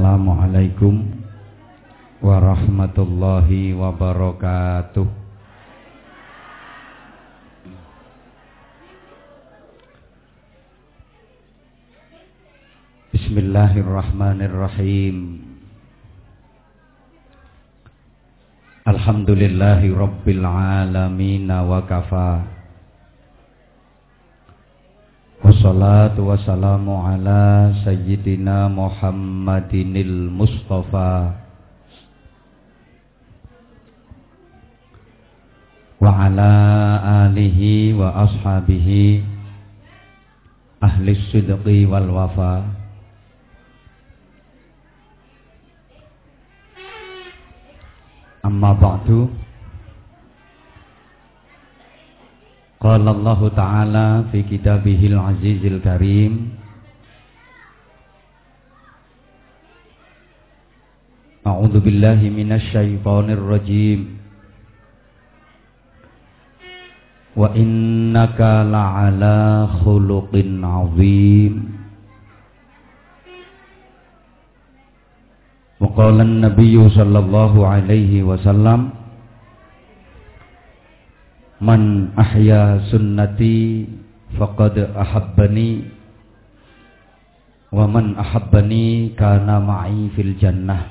Assalamualaikum warahmatullahi wabarakatuh. Bismillahirrahmanirrahim. Alhamdulillahi alamin wa kafa Wassalatu wassalamu ala sayyidina Muhammadinil Mustafa Wa ala alihi wa ashabihi Ahli sidqi wal wafa Amma ba'du قال الله تعالى في كتابه العزيز الكريم أعوذ بالله من الشيطان الرجيم وإنك لعلى خلق عظيم وقال النبي صلى الله عليه وسلم Man ahya sunnati faqad ahabbani wa man ahabbani kana ma'i fil jannah.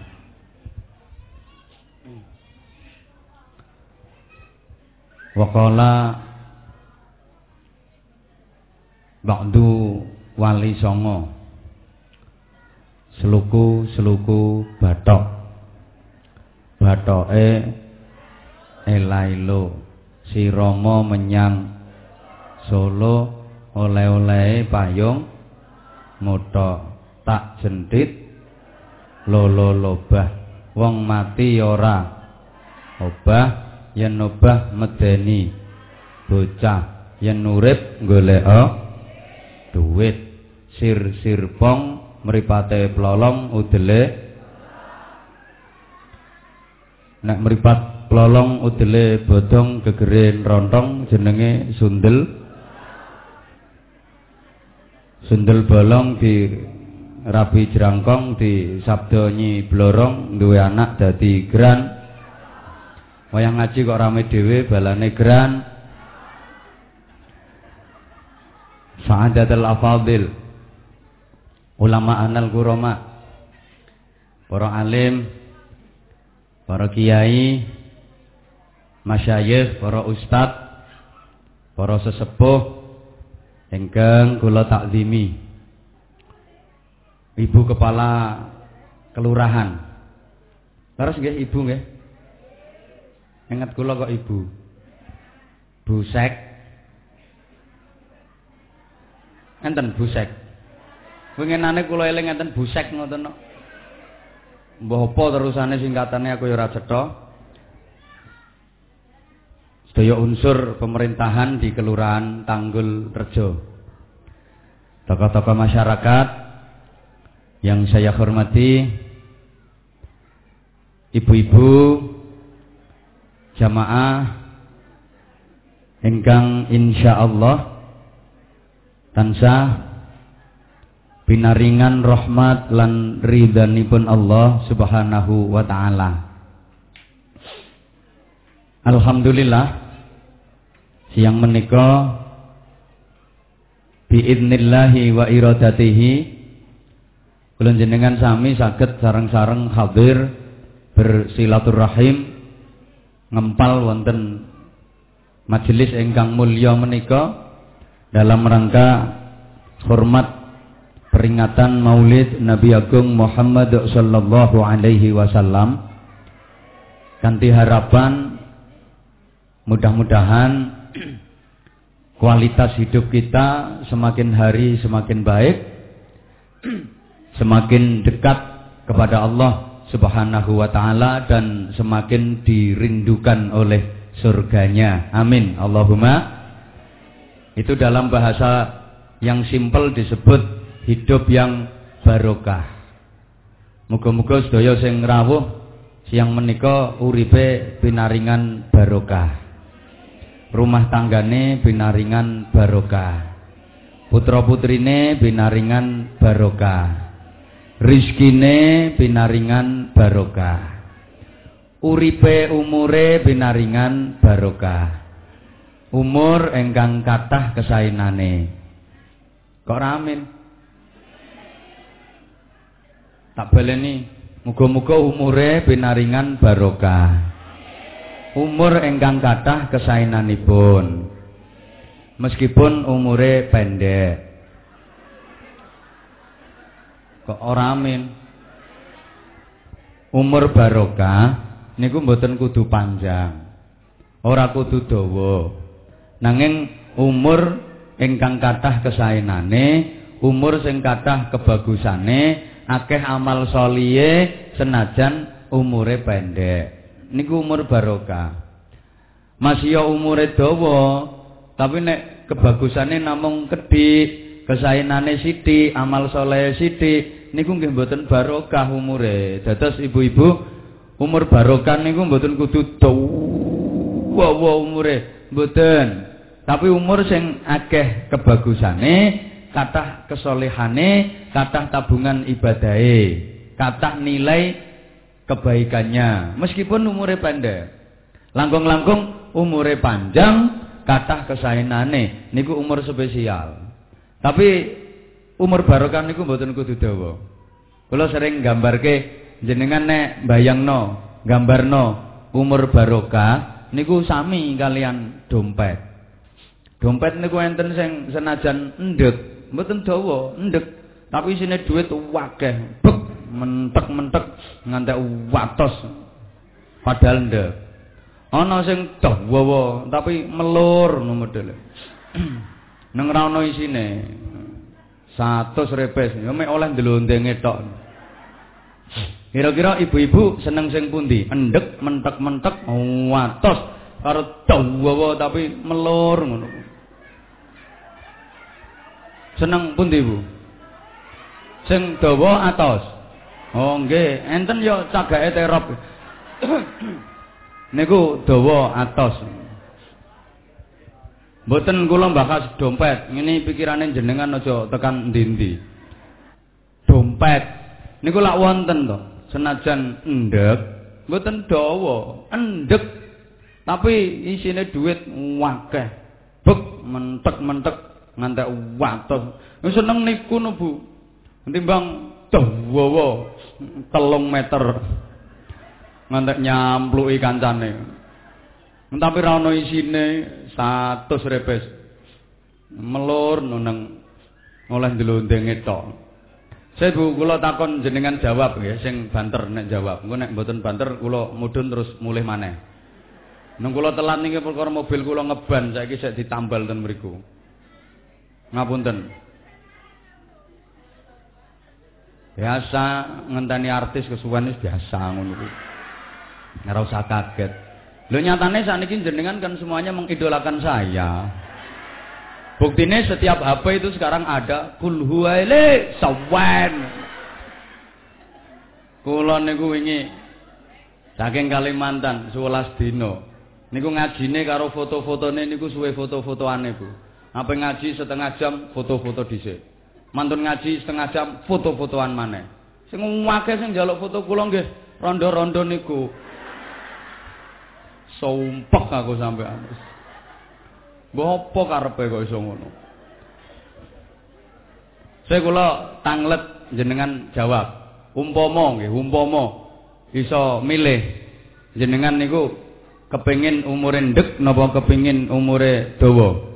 Wa qala ba'du wali songo seluku seluku batok batoke elailo si Romo menyang Solo oleh-oleh payung moto tak jendit lolo lobah wong mati ora. Obah yen obah medeni bocah yen urip golek duit sir sirpong mripate plolong udele. Nek mripat Plolong udele bodong gegere rontong jenenge sundel. Sundel bolong di rabi jerangkong di sabdonyi blorong duwe anak dadi gran. Wayang ngaji kok rame dhewe balane gran. Sa'adatul afadil ulama anal kurama para alim para kiai masyayikh, para ustad, para sesepuh ingkang kula takzimi. Ibu kepala kelurahan. Terus nggih ibu nggih. Ingat kula kok ibu. Busek. Enten busek. Pengenane kula eling enten busek ngoten kok. Mbah apa terusane singkatane aku ya ora cetha. Sedaya unsur pemerintahan di Kelurahan Tanggul Rejo. Tokoh-tokoh masyarakat yang saya hormati, ibu-ibu, jamaah, ingkang insya Allah tansah binaringan rahmat lan ridhanipun Allah Subhanahu wa taala. Alhamdulillah siang menika biidnillahi wa iradatihi kula jenengan sami saged sareng-sareng hadir bersilaturahim ngempal wonten majelis ingkang mulya menika dalam rangka hormat peringatan Maulid Nabi Agung Muhammad sallallahu alaihi wasallam. Kanthi harapan mudah-mudahan kualitas hidup kita semakin hari semakin baik, semakin dekat kepada Allah Subhanahu wa taala dan semakin dirindukan oleh surganya. Amin. Allahumma. Itu dalam bahasa yang simpel disebut hidup yang barokah. Muga-muga sedaya sing rawuh siang menika uripe pinaringan barokah rumah tanggane binaringan barokah putra putrine binaringan barokah rizkine binaringan barokah uripe umure binaringan barokah umur engkang kathah kesainane. Kok ramin tak baleni. Muga-muga umure binaringan barokah umur engkang kathah kesainanipun meskipun umure pendek kok ora amin umur barokah niku mboten kudu panjang. Ora kudu dawa. Nanging umur ingkang kathah kesaenane, umur sing kathah kebagusane, akeh amal solihe senajan umure pendek. Niku umur barokah. Masih ya umure dawa, tapi nek kebagusane namung kedhik, kesaenane sithik, amal soleh sithik, niku nggih mboten barokah umure. Dados ibu-ibu umur barokan niku mboten kudu dawa umure mboten tapi umur sing akeh kebagusane kathah kesolehane kathah tabungan ibadahe kathah nilai kebaikannya. Meskipun umure pendek. Langkung-langkung umure panjang kathah kesaenane. Niku umur spesial. Tapi umur barokan niku mboten kudu dawa. Kula sering gambarke jenengan nek bayangno gambarno umur barokah niku sami kalian dompet. Dompet niku enten sing senajan endek mboten dawa endek tapi isine duit wakeh bek mentek-mentek ngantek watos padahal ndek ana sing dawa tapi melur ngono modele nang ra ono isine 100 repes ya mek oleh ndelondenge tok Kira-kira ibu-ibu seneng sing pundi? Endek, mentek-mentek, watos karo dawa tapi melur ngono. Seneng pundi, Bu? Sing dawa atos. Oh, nggih, enten yo cagake terop. Niku dawa atos. Mboten kula bahas dompet. Ngene pikirane jenengan aja tekan ndi-ndi. Dompet. Niku lak wonten to? Senajan endek mboten dawa. Endek tapi isine duit wakeh. Bek mentek-mentek ngantek watos. Seneng niku no Bu timbang dawa telung meter ngantek nyampluki kancane tapi ra ono isine 100 repes melur nang oleh ndelondenge tok Saya Bu kula takon jenengan jawab ya sing banter nek jawab. Engko nek mboten banter kula mudhun terus mulih maneh. Nang kula telat niki perkara mobil kula ngeban saiki sik ditambal ten mriku. Ngapunten. Biasa ngenteni artis kesuwen wis biasa ngono kuwi. Ora usah kaget. Lho nyatane sakniki jenengan kan semuanya mengidolakan saya. Buktinya setiap HP itu sekarang ada kul huwaile sawan. Kula niku wingi saking Kalimantan 11 dino. Niku ngajine karo foto-fotone niku suwe foto-fotoane, Bu. Apa ngaji setengah jam foto-foto dhisik. Mantun ngaji setengah jam foto-fotoan maneh. Sing akeh sing njaluk foto kula nggih rondo-rondo niku. Sumpek aku sampean. Mbok apa karepe kok iso ngono? Saya kula tanglet jenengan jawab. Umpama nggih, umpama iso milih jenengan niku kepengin umure ndek napa kepengin umure dawa?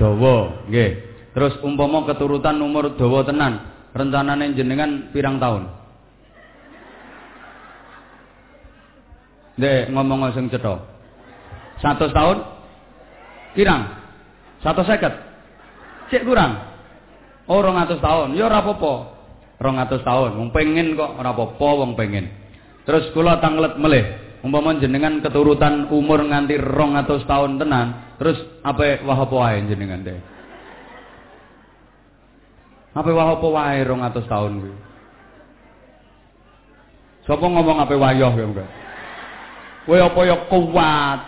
Dawa, nggih. Terus umpama keturutan umur dawa tenan, rencanane jenengan pirang tahun? Dek ngomong sing cetha. 100 tahun? Satu seket? Cek kurang? Oh, rong atus tahun. Ya ora apa-apa. Tahun. Wong pengen kok ora apa-apa wong pengen. Terus kula tanglet melih. Umpama jenengan keturutan umur nganti rong atus tahun tenan, terus apa wah apa jenengan deh. Apa wah apa wae rong atus tahun kuwi. Sopo ngomong apa wayoh ya enggak? Kowe apa ya kuat?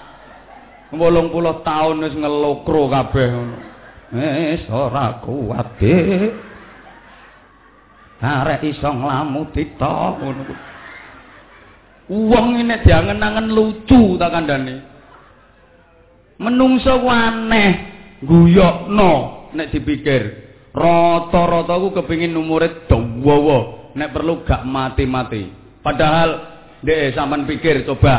wolung puluh tahun wis ngelokro kabeh ngono. Wis ora kuat, arek iso nglamudita ngono Wong ini diangen-angen lucu tak kandhane. Menungso aneh, guyokno nek dipikir. Rata-rata ku kepengin umure dawa nek perlu gak mati-mati. Padahal dek sampean pikir coba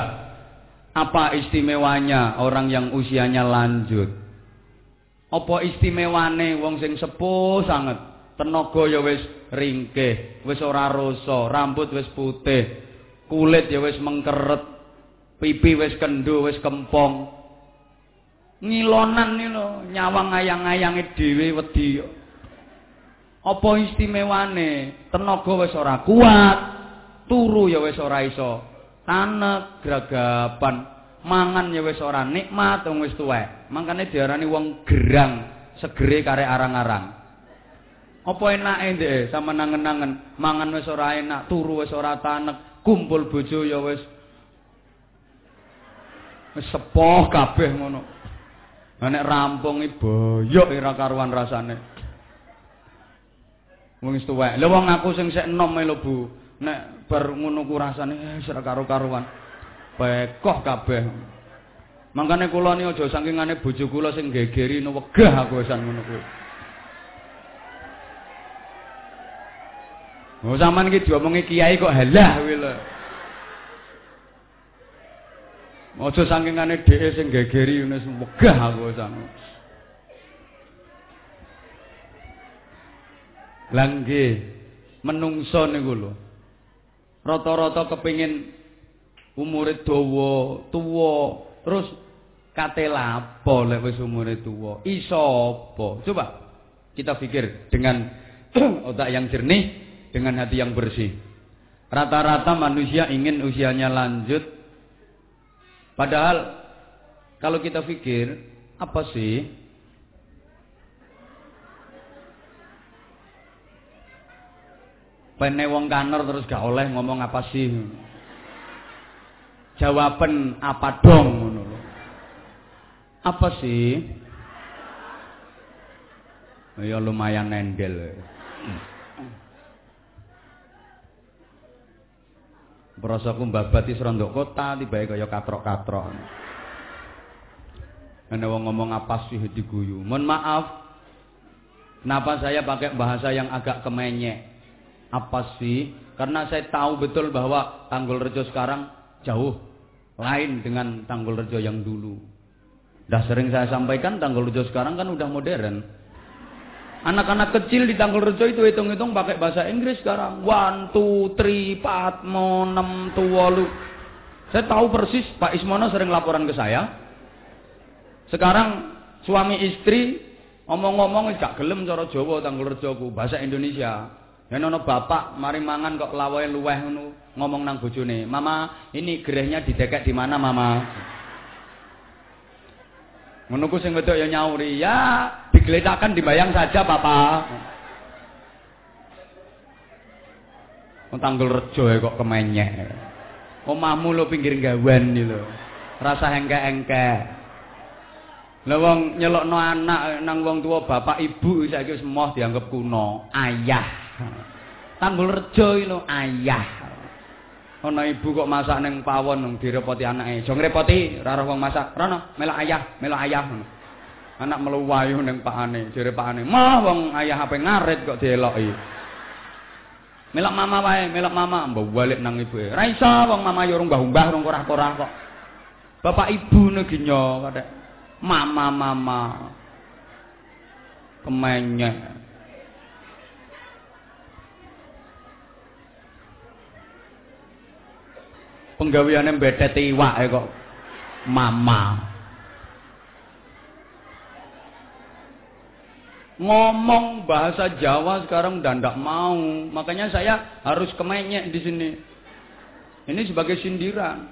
apa istimewanya orang yang usianya lanjut? Apa istimewane wong sing sepuh sangat? Tenaga ya wis ringkih, wis ora rasa, rambut wis putih, kulit ya wis mengkeret, pipi wis kendo, wis kempong. Ngilonan iki lho, nyawang ayang-ayange dhewe wedi. Apa istimewane? Tenaga wis ora kuat, turu ya wis ora iso. Tanek gragapan, mangan ya wis ora nikmat wong wis tuwek. Mangkane diarani wong gerang, segere karek arang-arang. Apa enake ndek sama nangen-nangen, mangan wis ora enak, turu wis ora tanek, kumpul bojo ya wis wis sepoh kabeh ngono. Nek rampung iki boyok ora karuan rasane. Wong wis tuwek. Lha wong aku sing sik enom lho Bu. Nek bar ngono ku rasane wis ora karo-karuan. Bekoh kabeh. Mangkane kula ni aja sangkingane bojo kula sing gegeri no wegah aku wisan ngono kuwi. Oh sampean iki diomongi kiai kok halah kuwi lho. Aja sangkingane dheke sing gegeri wis megah aku sampe. Lah nggih, menungso niku lho. Rata-rata kepengin umure dawa, tuwa, terus kate lapo lek wis umure tuwa. Iso apa? Coba kita pikir dengan otak yang jernih dengan hati yang bersih. Rata-rata manusia ingin usianya lanjut. Padahal kalau kita pikir, apa sih? Pene wong kanor terus gak oleh ngomong apa sih? Jawaban apa dong Apa sih? Ya lumayan nendel. Hmm. Prasaku mbabati serondok kota tibae kaya katrok-katrok. Ana wong ngomong apa sih diguyu. Mohon maaf. Kenapa saya pakai bahasa yang agak kemenyek? Apa sih? Karena saya tahu betul bahwa Tanggul Rejo sekarang jauh lain dengan Tanggul Rejo yang dulu. Dah sering saya sampaikan Tanggul Rejo sekarang kan udah modern. Anak-anak kecil di Tanggul Rejo itu hitung-hitung pakai bahasa Inggris sekarang. One, two, three, empat, mo, enam, tuwalu. Saya tahu persis Pak Ismono sering laporan ke saya. Sekarang suami istri ngomong-ngomong gak gelem cara Jawa Tanggul Rejo ku bahasa Indonesia. Ya nono bapak mari mangan kok lawai luweh ngono ngomong nang bojone. Mama, ini gerehnya didekek di mana, Mama? Ngono ku sing wedok ya nyauri, ya digeletakkan dibayang saja Papa. Tanggul rejo ya kok kemenyek. Omahmu lo pinggir gawan iki lho. Rasa engke-engke. Lah wong nyelokno anak nang wong tua bapak ibu saiki wis moh dianggap kuno, ayah. Tanggul rejo lho, ayah. ana ibu kok masak ning pawon nang direpoti anake. Aja ngrepoti, ora roh wong masak. Rono, melok ayah, melok ayah. Anak meluwayu ning pakane, jere pakane. Mah wong ayah ape ngarit kok dieloki. Melok mama wae, melok mama, mbok balik nang ibu. Ora iso wong mama yo mbah-mbah rong korah-korah kok. Bapak ibu neginyo kathek. Mama mama. Kemenyek. Penggaweane mbetet iwak e kok. Mama. Ngomong bahasa Jawa sekarang udah ndak mau. Makanya saya harus kemenyek di sini. Ini sebagai sindiran.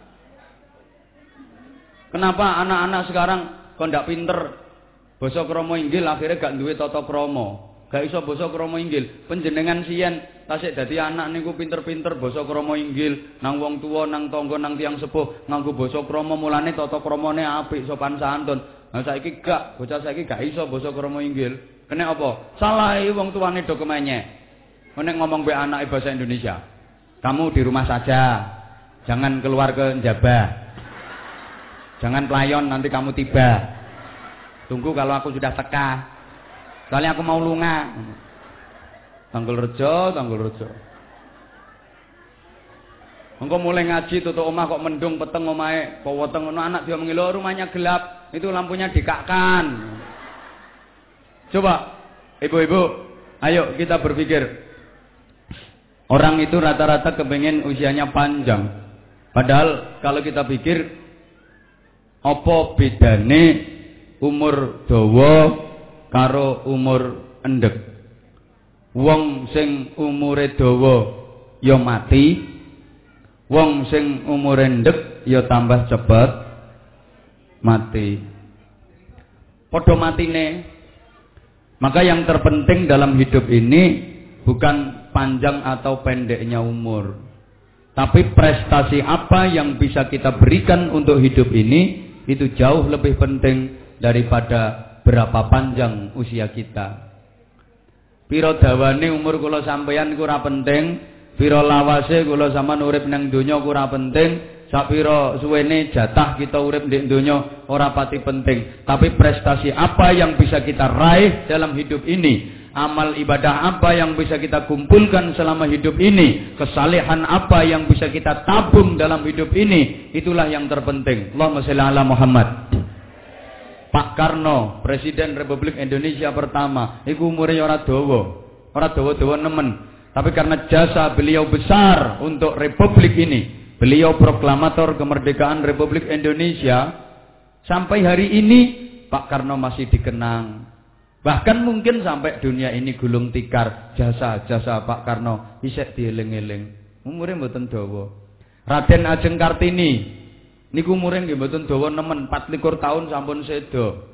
Kenapa anak-anak sekarang kok ndak pinter? Basa kromo inggil akhirnya gak duwe tata kromo gak iso basa krama inggil panjenengan siyen tasik dadi anak niku pinter-pinter basa krama inggil nang wong tuwa nang tangga nang tiang sepuh nganggo basa krama mulane tata kramane apik sopan santun nah saiki gak bocah saiki gak iso basa krama inggil kene apa salah wong tuane do kemenyek Nek ngomong be anak bahasa Indonesia. Kamu di rumah saja. Jangan keluar ke Jabah. Jangan pelayon nanti kamu tiba. Tunggu kalau aku sudah teka. Soalnya aku mau lunga. Tanggul rejo, tanggul rejo. Engkau mulai ngaji tutup omah kok mendung peteng omahe, kok weteng anak dia mengilo rumahnya gelap, itu lampunya dikakkan. Coba ibu-ibu, ayo kita berpikir. Orang itu rata-rata kepengen usianya panjang. Padahal kalau kita pikir apa bedane umur dawa karo umur endek. Wong sing umure dawa ya mati, Wong sing umure ndek ya tambah cepet mati. Padha matine. Maka yang terpenting dalam hidup ini bukan panjang atau pendeknya umur. Tapi prestasi apa yang bisa kita berikan untuk hidup ini itu jauh lebih penting daripada berapa panjang usia kita. Piro dawane umur kula sampeyan ora penting, Piro lawase kula sampean urip nang donya ora penting, sak pira suwene jatah kita urip di donya ora pati penting. Tapi prestasi apa yang bisa kita raih dalam hidup ini? Amal ibadah apa yang bisa kita kumpulkan selama hidup ini? Kesalehan apa yang bisa kita tabung dalam hidup ini? Itulah yang terpenting. Allahumma sholli ala Muhammad. Pak Karno, Presiden Republik Indonesia pertama, iku umure ora dawa. Ora dawa-dawa nemen. Tapi karena jasa beliau besar untuk republik ini, beliau proklamator kemerdekaan Republik Indonesia, sampai hari ini Pak Karno masih dikenang. Bahkan mungkin sampai dunia ini gulung tikar jasa-jasa Pak Karno isek dieling-eling. Umure mboten dawa. Raden Ajeng Kartini niku umure nggih mboten dawa nemen 24 tahun sampun sedo.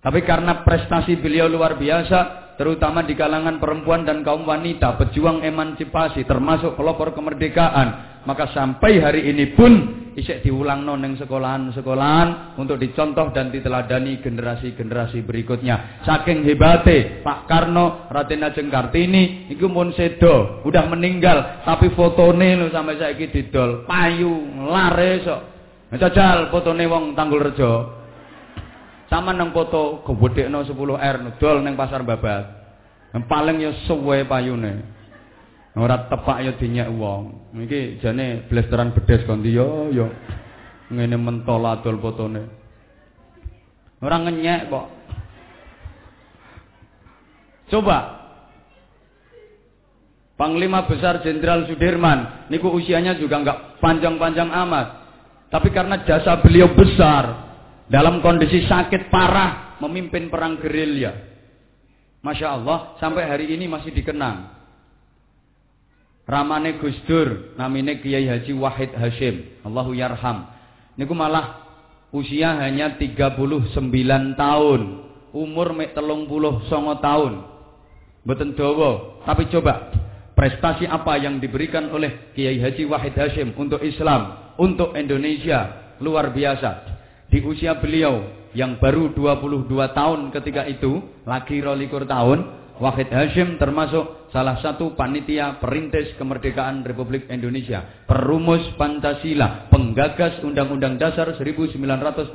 Tapi karena prestasi beliau luar biasa, terutama di kalangan perempuan dan kaum wanita, pejuang emansipasi, termasuk pelopor kemerdekaan. Maka sampai hari ini pun isek diulang noneng sekolahan-sekolahan untuk dicontoh dan diteladani generasi-generasi berikutnya. Saking hebate Pak Karno, Raden Ajeng Kartini, itu pun sedo, udah meninggal, tapi fotone lo sampai saya didol, payu, lare sok. Jajal fotone wong Tanggul Rejo. Sama nang foto no 10 R dol neng pasar babat. Paling ya suwe payune. Ora tepak ya dinyak wong. Iki jane blasteran bedes ganti yo yo. Ngene mentol adol fotone. Ora ngenyek kok. Coba Panglima Besar Jenderal Sudirman, niku usianya juga enggak panjang-panjang amat. Tapi karena jasa beliau besar, dalam kondisi sakit parah memimpin perang gerilya. Masya Allah, sampai hari ini masih dikenang. Ramane Gus Dur, namine Kiai Haji Wahid Hashim. Allahu yarham. Niku malah usia hanya 39 tahun. Umur mek telung puluh songo tahun. Mboten dawa, tapi coba prestasi apa yang diberikan oleh Kiai Haji Wahid Hashim untuk Islam, untuk Indonesia luar biasa. Di usia beliau yang baru 22 tahun ketika itu, lagi rolikur tahun, Wahid Hashim termasuk salah satu panitia perintis kemerdekaan Republik Indonesia, perumus Pancasila, penggagas Undang-Undang Dasar 1945,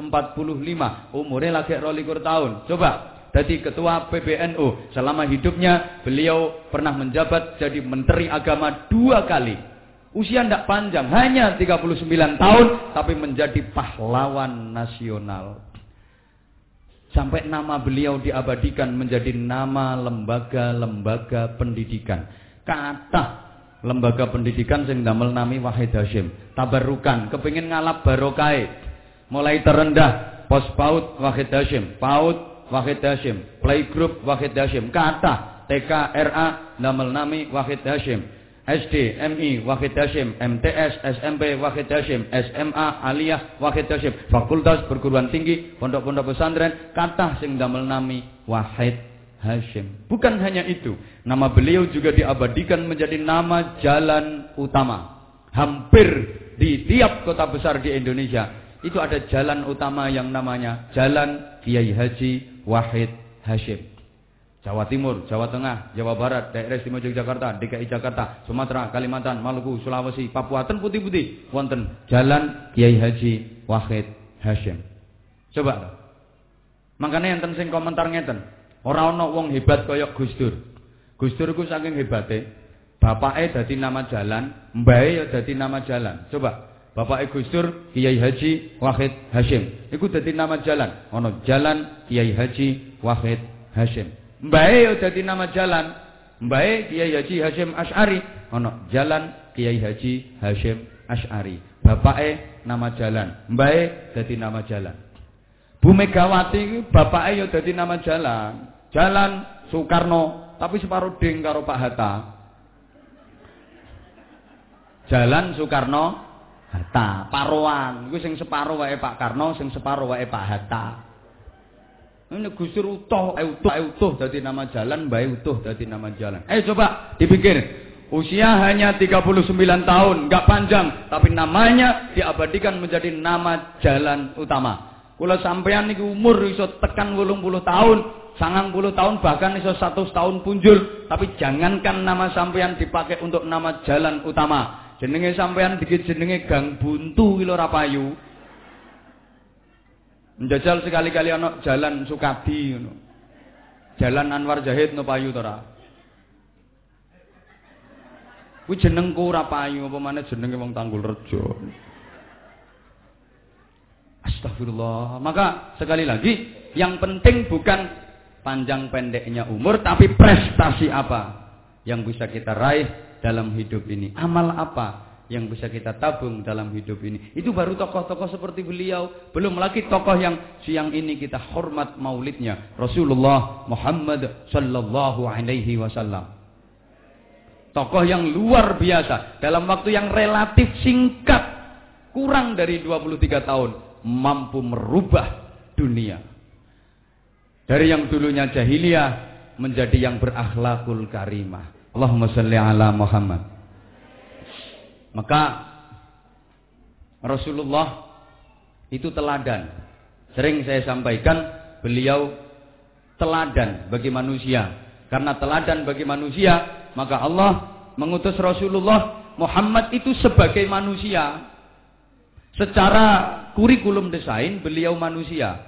umurnya lagi rolikur tahun. Coba, jadi ketua PBNU selama hidupnya beliau pernah menjabat jadi menteri agama dua kali Usia tidak panjang, hanya 39 tahun, tapi menjadi pahlawan nasional. Sampai nama beliau diabadikan menjadi nama lembaga-lembaga pendidikan. Kata lembaga pendidikan sing damel nami Wahid Hashim. Tabarukan, kepingin ngalap barokai. Mulai terendah, pos PAUD Wahid Hashim, PAUD Wahid Hashim, Playgroup Wahid Hashim, kata TK RA damel nami Wahid Hashim. SD, MI, Wahid Hashim, MTS, SMP, Wahid Hashim, SMA, Aliyah, Wahid Hashim, Fakultas Perguruan Tinggi, Pondok-pondok pesantren, kata sing damel nami Wahid Hashim. Bukan hanya itu, nama beliau juga diabadikan menjadi nama jalan utama. Hampir di tiap kota besar di Indonesia itu ada jalan utama yang namanya Jalan Kiai Haji Wahid Hashim. Jawa Timur, Jawa Tengah, Jawa Barat, daerah istimewa Yogyakarta, DKI Jakarta, Sumatera, Kalimantan, Maluku, Sulawesi, Papua, ten putih-putih, wonten Jalan Kiai Haji Wahid Hashim. Coba. Makanya enten sing komentar ngeten. Ora ana wong hebat kaya Gus Dur. Gus Dur ku saking hebate, bapake dadi nama jalan, mbae ya dadi nama jalan. Coba. Bapak Gus Dur Kiai Haji Wahid Hashim. Iku dadi nama jalan. Ana Jalan Kiai Haji Wahid Hashim. Mbae ya dadi nama jalan. Mbae Kiai Haji Hashim Asy'ari, ana Jalan Kiai Haji Hashim Asy'ari. Bapake nama jalan, mbae dadi nama jalan. Bu Megawati bapake ya dadi nama jalan. Jalan Soekarno, tapi separuh ding karo Pak Hatta. Jalan Soekarno Hatta, Paroan. Iku sing separuh wae Pak Karno, sing separuh wae Pak Hatta. Ini Gusur utuh, eh utuh, eh utuh jadi nama jalan, baik utuh jadi nama jalan. Eh coba dipikir. Usia hanya 39 tahun, nggak panjang, tapi namanya diabadikan menjadi nama jalan utama. Kula sampean niku umur iso tekan 80 tahun, sangang puluh tahun bahkan iso satu tahun punjul tapi jangankan nama sampean dipakai untuk nama jalan utama jenenge sampean dikit jenenge gang buntu kilo rapayu Menjajal sekali-kali ana jalan Sukadi ngono. Jalan Anwar Zahid no payu to ora? Kuwi jenengku ora payu apa maneh jenenge wong Tanggul Rejo. Astagfirullah. Maka sekali lagi yang penting bukan panjang pendeknya umur tapi prestasi apa yang bisa kita raih dalam hidup ini. Amal apa yang bisa kita tabung dalam hidup ini. Itu baru tokoh-tokoh seperti beliau. Belum lagi tokoh yang siang ini kita hormat maulidnya. Rasulullah Muhammad sallallahu alaihi wasallam. Tokoh yang luar biasa. Dalam waktu yang relatif singkat. Kurang dari 23 tahun. Mampu merubah dunia. Dari yang dulunya jahiliyah. Menjadi yang berakhlakul karimah. Allahumma salli ala Muhammad. Maka Rasulullah itu teladan. Sering saya sampaikan beliau teladan bagi manusia. Karena teladan bagi manusia, maka Allah mengutus Rasulullah Muhammad itu sebagai manusia. Secara kurikulum desain beliau manusia.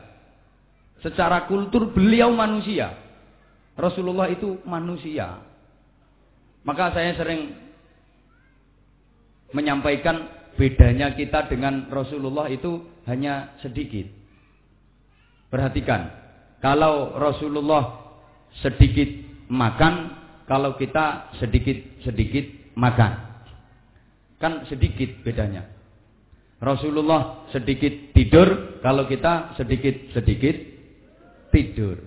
Secara kultur beliau manusia. Rasulullah itu manusia. Maka saya sering menyampaikan bedanya kita dengan Rasulullah itu hanya sedikit. Perhatikan, kalau Rasulullah sedikit makan, kalau kita sedikit-sedikit makan. Kan sedikit bedanya. Rasulullah sedikit tidur, kalau kita sedikit-sedikit tidur.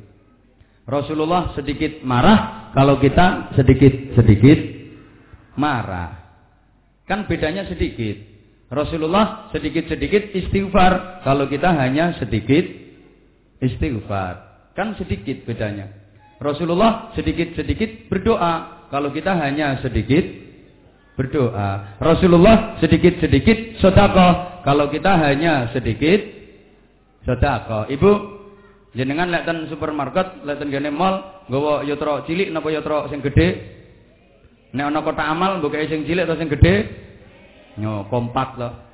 Rasulullah sedikit marah, kalau kita sedikit-sedikit marah. Kan bedanya sedikit. Rasulullah sedikit-sedikit istighfar. Kalau kita hanya sedikit istighfar. Kan sedikit bedanya. Rasulullah sedikit-sedikit berdoa. Kalau kita hanya sedikit berdoa. Rasulullah sedikit-sedikit sodako. Kalau kita hanya sedikit sodako. Ibu, jenengan lihat supermarket, lihat gini mall, gawa yotro cilik napa yotro sing gede, Nek ana kotak amal mbok sing cilik atau sing gede? Nyo, kompak loh.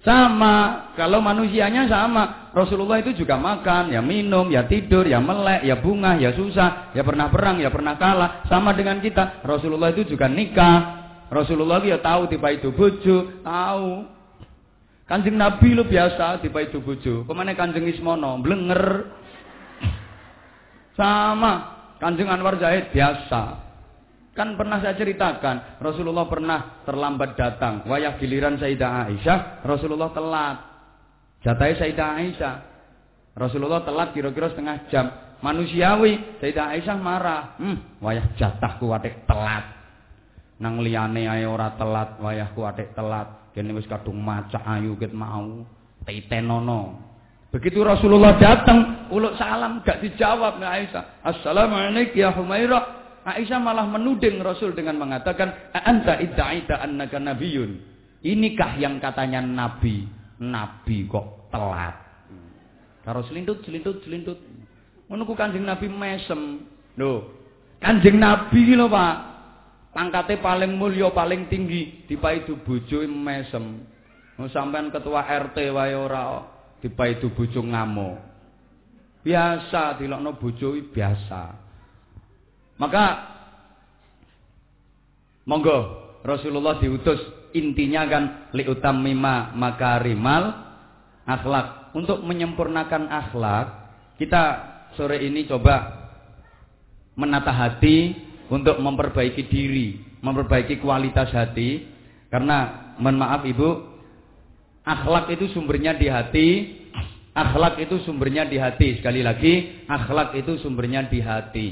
Sama, kalau manusianya sama. Rasulullah itu juga makan, ya minum, ya tidur, ya melek, ya bunga, ya susah, ya pernah perang, ya pernah kalah. Sama dengan kita. Rasulullah itu juga nikah. Rasulullah ya tahu tiba itu bojo, tahu. Kanjeng Nabi lu biasa tiba itu bojo. Ke mana Kanjeng Ismono? Blenger. Sama. Kanjeng Anwar Zahid biasa. Kan pernah saya ceritakan, Rasulullah pernah terlambat datang. Wayah giliran Sayyidah Aisyah, Rasulullah telat. Jatai Sayyidah Aisyah. Rasulullah telat kira-kira setengah jam. Manusiawi, Sayyidah Aisyah marah. Hmm, wayah jatahku wadik telat. Nang liyane ae telat, wayahku wadik telat. Kene wis kadung maca ayu ket mau. Titenono. Begitu Rasulullah datang, uluk salam gak dijawab Mbak Aisyah. Assalamualaikum ya Humairah. Aisyah malah menuding Rasul dengan mengatakan, "Anta idda'ita annaka nabiyyun." Inikah yang katanya nabi? Nabi kok telat. Karo selintut, selintut, selintut. Ku Kanjeng Nabi mesem. Lho, Kanjeng Nabi lho, Pak. Pangkate paling mulya, paling tinggi, dipaidu bojo mesem. Mau sampean ketua RT wae ora dipaidu bojo ngamuk. Biasa dilokno bojo biasa. Maka monggo Rasulullah diutus intinya kan liutammima makarimal akhlak untuk menyempurnakan akhlak kita sore ini coba menata hati untuk memperbaiki diri, memperbaiki kualitas hati. Karena mohon maaf Ibu, akhlak itu sumbernya di hati, akhlak itu sumbernya di hati. Sekali lagi, akhlak itu sumbernya di hati.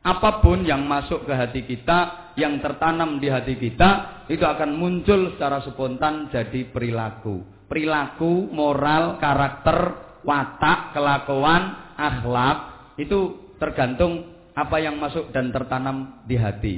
Apa pun yang masuk ke hati kita, yang tertanam di hati kita, itu akan muncul secara spontan jadi perilaku. Perilaku, moral, karakter, watak, kelakuan, akhlak itu tergantung apa yang masuk dan tertanam di hati.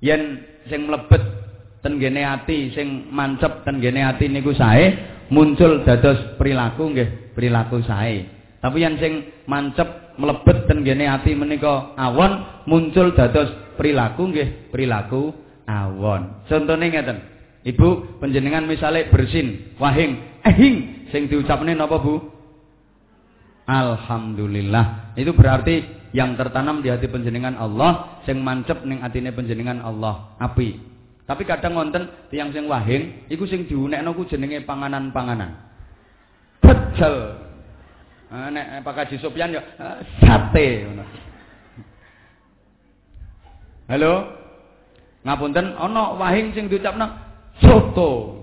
Yen sing mlebet ten gene ati, sing mancep ten gene ati niku sae, muncul dados perilaku nggih, perilaku sae. Tapi yang sing mancep mlebet ten gene ati menika awon, muncul dados perilaku nggih, perilaku awon. Contone ngeten. Ibu penjenengan misalnya bersin, wahing, ehing sing diucapne napa Bu? Alhamdulillah. Itu berarti yang tertanam di hati penjenengan Allah, sing mancep ning atine penjenengan Allah. Api. Tapi kadang wonten tiang sing wahing, iku sing diunekno ku jenenge panganan-panganan. Pecel. Nah, nek Pak Haji Sopyan ya sate Halo? Ngapunten ana wahing sing diucapno soto.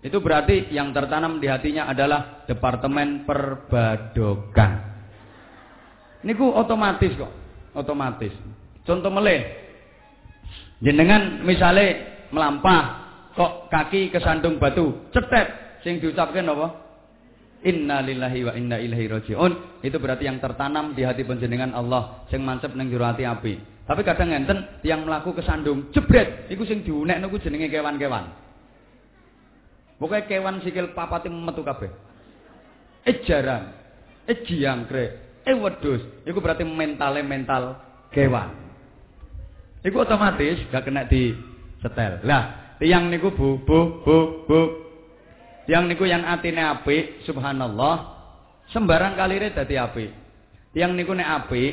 Itu berarti yang tertanam di hatinya adalah departemen perbadokan. Niku otomatis kok, otomatis. Contoh meleh. Jenengan misalnya melampah kok kaki kesandung batu, cetek sing diucapkan apa? Inna lillahi wa inna ilaihi rajiun. Itu berarti yang tertanam di hati penjenengan Allah sing mancep ning jero ati api. Tapi kadang ngenten yang melaku kesandung jebret iku sing diunekno ku jenenge kewan-kewan. Pokoknya kewan sikil papati metu kabeh. Ejaran, ejiangkre, eh wedus. Iku berarti mentale mental kewan. Iku otomatis gak kena di setel. Lah, tiang niku bu bu bu bu. Tiang niku yang atine apik, subhanallah. Sembarang kalire dadi apik. Tiang niku nek apik,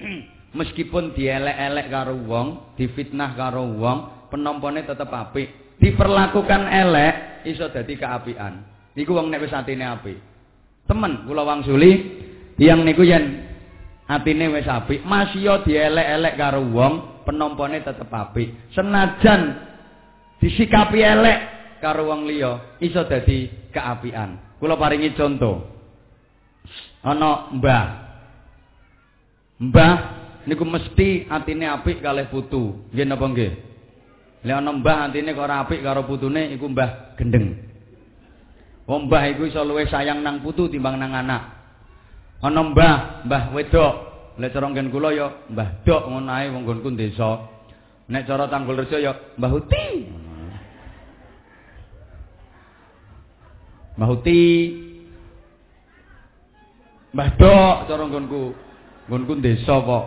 meskipun dielek-elek karo wong, difitnah karo wong, penompone tetep apik diperlakukan elek iso dadi keapian. Niku wong nek wis atine apik. Temen kula wangsuli yang niku yen atine wis apik, masih dielek-elek karo wong, penompone tetep apik. Senajan disikapi elek karo wong liya, iso dadi keapian. Kula paringi contoh. Ana mbah. Mbah niku mesti atine apik kalih putu. Nggih napa nggih? Lek ana mbah antine kok ora apik karo putune iku mbah gendeng. Wong mbah iku iso luwih sayang nang putu timbang nang anak. Ana mbah, mbah wedok. Lek cara nggen kula ya mbah dok ngono ae wong nggonku desa. Nek cara Tanggul Rejo ya Mbah Huti. Mbah Huti. Mbah Dok cara nggonku. Nggonku desa kok.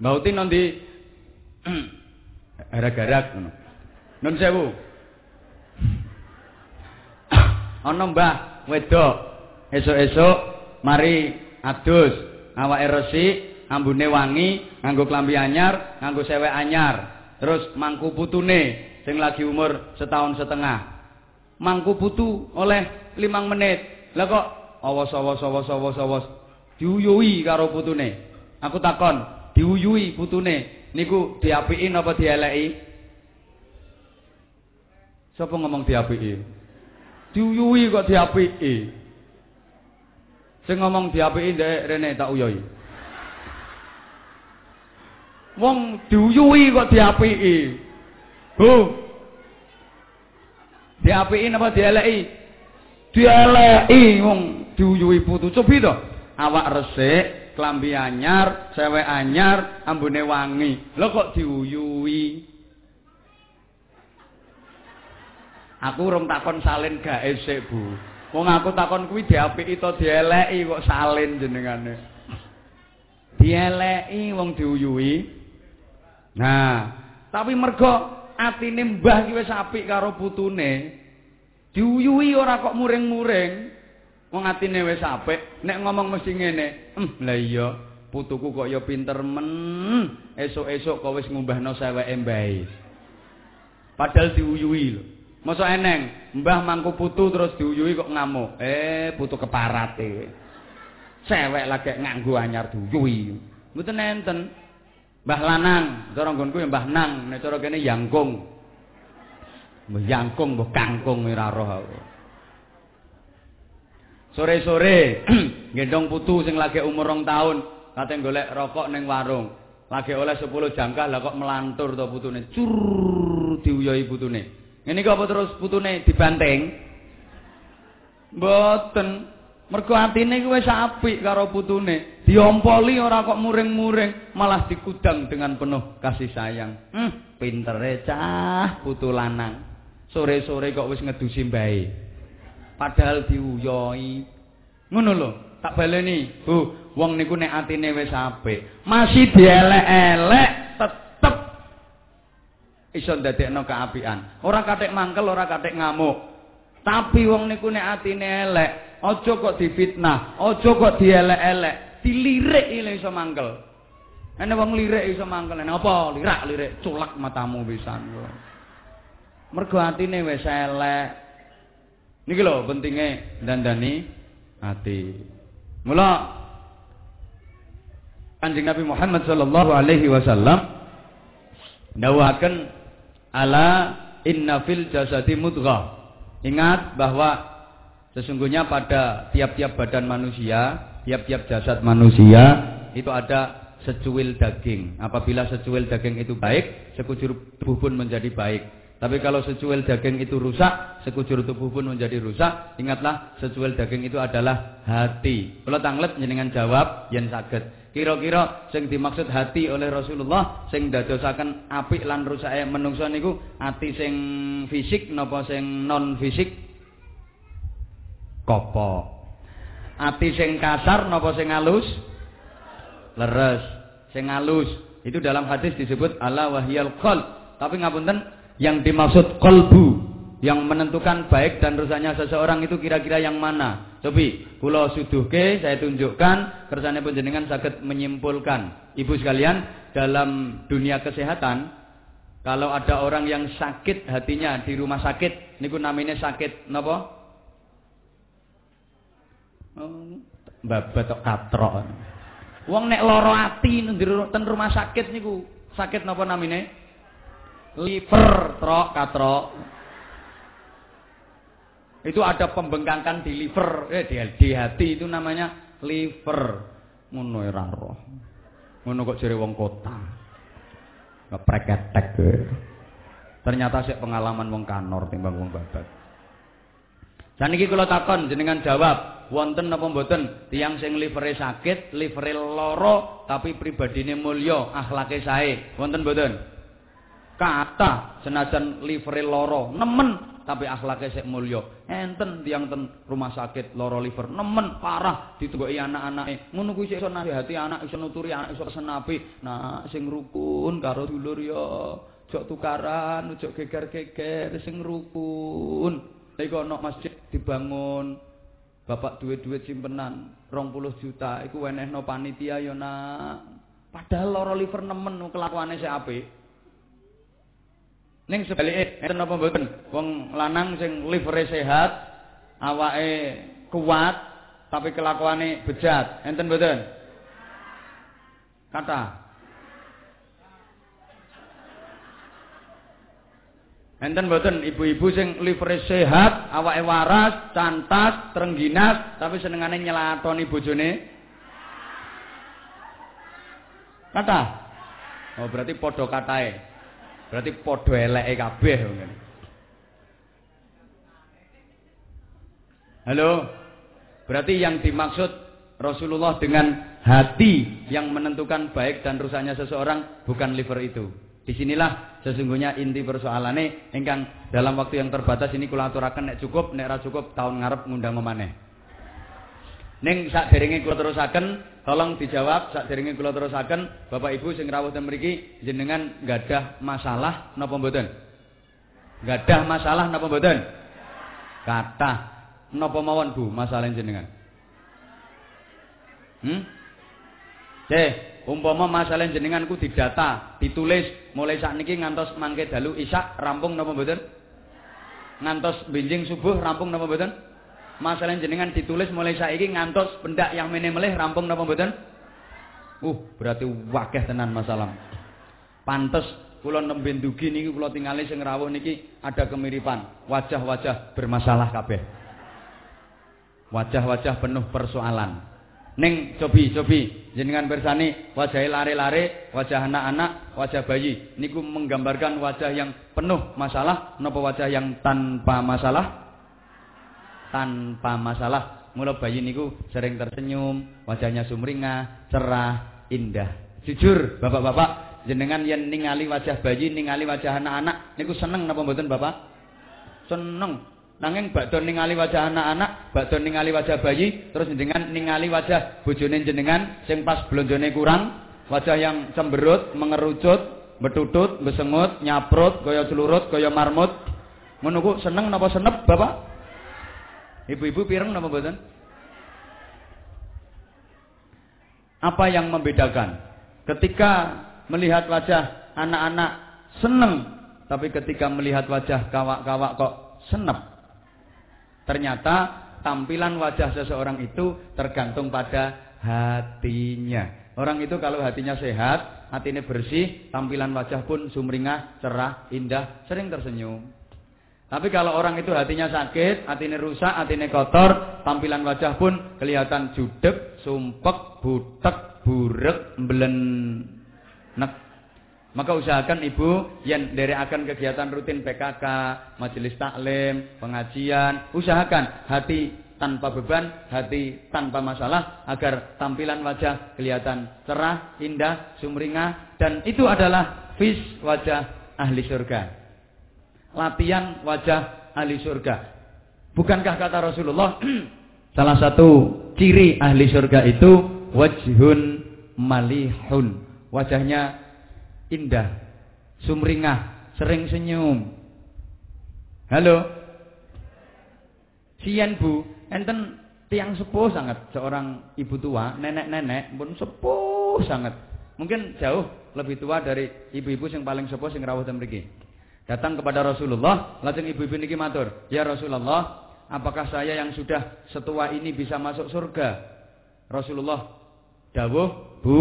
Mbah Huti nanti Garak-garak ngono. Nun sewu. Ana Mbah wedok esuk-esuk mari adus awake resik, ambune wangi, nganggo klambi anyar, nganggo sewek anyar. Terus mangku putune sing lagi umur setahun setengah. Mangku putu oleh limang menit. Lah kok awas awas awas awas awas diuyui karo putune. Aku takon, diuyui putune niku diapiki napa dieleki? Sapa ngomong diapiki? Diuyui kok diapiki. Sing ngomong diapiki ndek rene tak uyoi. Wong diuyui kok diapiki. Bu. Diapiki napa dieleki? Dieleki wong diuyui putu. Cobi to. Awak resik klambi anyar, cewek anyar, ambune wangi. Lho kok diuyui? Aku rong takon salin gak esik, Bu. Wong aku takon kuwi diapiki to dieleki kok salin jenengane. Dieleki wong diuyuhi. Nah, tapi mergo atine mbah ki wis apik karo putune. Diuyuhi ora kok muring-muring. Wong atine wis apik, nek ngomong mesti ngene, "Hm, lah iya, putuku kok ya pinter men. Esuk-esuk kok wis ngumbahno seweke mbahe." Padahal diuyuhi lho. Masa eneng, mbah mangku putu terus diuyuhi kok ngamuk. Eh, putu keparate. Cewek lagi nganggo anyar diuyuhi. Mboten enten. Mbah lanang, cara nggonku ya mbah nang, nek cara kene yangkung. Mbah yangkung mbah kangkung ora roh aku. Sore-sore gendong putu sing lagi umur rong tahun, kate golek rokok ning warung. Lagi oleh 10 jangkah lah kok melantur to putune. Cur diuyohi putune. Ini kok terus putune dibanting? Mboten. Mergo atine kuwi wis apik karo putune. Diompoli ora kok muring-muring, malah dikudang dengan penuh kasih sayang. Hmm, pintere cah putu lanang. Sore-sore kok wis ngedusi mbae. Padahal diuyoi. Ngono lho, tak baleni. Bu, wong niku nek atine wis apik, masih dielek-elek iso ndadekno kaapian. Ora kathek mangkel, ora kathek ngamuk. Tapi wong niku nek atine elek, aja kok difitnah, aja kok dielek-elek, dilirik ile iso mangkel. Ene wong lirik iso mangkel. Ene apa? Lirak-lirik culak matamu pisan. Mergo atine wis elek. Niki lho pentinge dandani ati. Mula Kanjeng Nabi Muhammad sallallahu alaihi wasallam dawuhaken ala inna fil jasadi mudghah. Ingat bahwa sesungguhnya pada tiap-tiap badan manusia, tiap-tiap jasad manusia itu ada secuil daging. Apabila secuil daging itu baik, sekujur tubuh pun menjadi baik. Tapi kalau secuil daging itu rusak, sekujur tubuh pun menjadi rusak. Ingatlah, secuil daging itu adalah hati. Kalau tanglet jenengan jawab, yang sakit. Kira-kira sing dimaksud hati oleh Rasulullah sing dadosaken apik lan rusake menungso niku ati sing fisik napa sing non fisik? Kopo. Ati sing kasar napa sing halus? Leres. Sing halus. Itu dalam hadis disebut ala wahyal qalb. Tapi ngapunten yang dimaksud kolbu yang menentukan baik dan rusaknya seseorang itu kira-kira yang mana? Cobi, kula suduhke saya tunjukkan kersane penjenengan sakit menyimpulkan. Ibu sekalian, dalam dunia kesehatan kalau ada orang yang sakit hatinya di rumah sakit, niku namanya sakit napa? Oh, babat tok katrok. Wong nek lara ati ten rumah sakit niku sakit napa namine? Liver trok katrok. Itu ada pembengkakan di liver, eh di, di hati itu namanya liver. Ngono ora roh. Ngono kok jere wong kota. Ngepreketek Ternyata sik pengalaman wong kanor timbang wong babat. Saniki kula takon jenengan jawab, wonten napa mboten tiyang sing livere sakit, livere lara tapi pribadine mulya, akhlake sae. Wonten mboten? Kata senajan livere lara, nemen tapi akhlaknya sik mulya. Enten tiyang ten rumah sakit loro liver nemen parah ditunggoki anak-anake. Ngono kuwi iso nasihati anak, iso nuturi anak, iso senapi. Nah, sing rukun karo dulur ya jok tukaran, ojo geger-geger sing rukun. Iku ana masjid dibangun Bapak duit-duit simpenan 20 juta iku wenehno panitia ya nak. Padahal loro liver nemen kelakuane sik apik. Ning sebalike enten apa mboten? Wong lanang sing livere sehat, awake kuat, tapi kelakuane bejat. Enten mboten? Kata. Enten mboten ibu-ibu sing livere sehat, awake waras, cantas, trengginas, tapi senengane nyelatoni bojone? Kata. Oh berarti padha katae. Berarti padha eleke kabeh. Halo. Berarti yang dimaksud Rasulullah dengan hati yang menentukan baik dan rusaknya seseorang bukan liver itu. Di sinilah sesungguhnya inti persoalannya ingkang dalam waktu yang terbatas ini kula aturaken nek cukup nek ra cukup tahun ngarep ngundang memaneh. Ning sakderenge kula terusaken, tolong dijawab sakderenge kula terusaken, Bapak Ibu sing rawuh ten mriki jenengan gadah masalah napa mboten? Gadah masalah napa mboten? Kata napa mawon Bu masalah jenengan? Hmm? Cek, umpama masalah jenengan ku didata, ditulis mulai saat niki ngantos mangke dalu isak rampung napa mboten? Ngantos benjing subuh rampung napa mboten? Masalah jenengan ditulis mulai saiki ngantos pendak yang mene melih rampung napa mboten? Uh, berarti wakeh tenan masalah. Pantes kula nembe ndugi niki kula tingali sing rawuh niki ada kemiripan, wajah-wajah bermasalah kabeh. Wajah-wajah penuh persoalan. Ning cobi-cobi jenengan bersani wajah lare-lare, wajah anak-anak, wajah bayi. Niku menggambarkan wajah yang penuh masalah napa wajah yang tanpa masalah? Tanpa masalah. Mula bayi niku sering tersenyum, wajahnya sumringah, cerah, indah. Jujur, Bapak-bapak, jenengan yang ningali wajah bayi, ningali wajah anak-anak niku seneng napa mboten Bapak? Seneng. Nanging bakdo ningali wajah anak-anak, bakdo ningali wajah bayi, terus jenengan ningali wajah bojone jenengan sing pas blonjone kurang, wajah yang cemberut, mengerucut, betutut, besengut, nyaprut, kaya celurut, kaya marmut. Ngono seneng napa senep, Bapak? Ibu-ibu pireng napa mboten? Apa yang membedakan? Ketika melihat wajah anak-anak seneng, tapi ketika melihat wajah kawak-kawak kok senep. Ternyata tampilan wajah seseorang itu tergantung pada hatinya. Orang itu kalau hatinya sehat, hatinya bersih, tampilan wajah pun sumringah, cerah, indah, sering tersenyum. Tapi kalau orang itu hatinya sakit, hatinya rusak, hatinya kotor, tampilan wajah pun kelihatan judek, sumpek, butek, burek, nek. Maka usahakan ibu yang dari akan kegiatan rutin PKK, majelis taklim, pengajian, usahakan hati tanpa beban, hati tanpa masalah agar tampilan wajah kelihatan cerah, indah, sumringah dan itu adalah vis wajah ahli surga. Latihan wajah ahli surga. Bukankah kata Rasulullah salah satu ciri ahli surga itu wajhun malihun. Wajahnya indah, sumringah, sering senyum. Halo. Sian Bu, enten tiang sepuh sangat, seorang ibu tua, nenek-nenek pun sepuh sangat. Mungkin jauh lebih tua dari ibu-ibu yang paling sepuh rawuh ten mriki. Datang kepada Rasulullah, lajeng ibu-ibu niki matur, "Ya Rasulullah, apakah saya yang sudah setua ini bisa masuk surga?" Rasulullah dawuh, "Bu,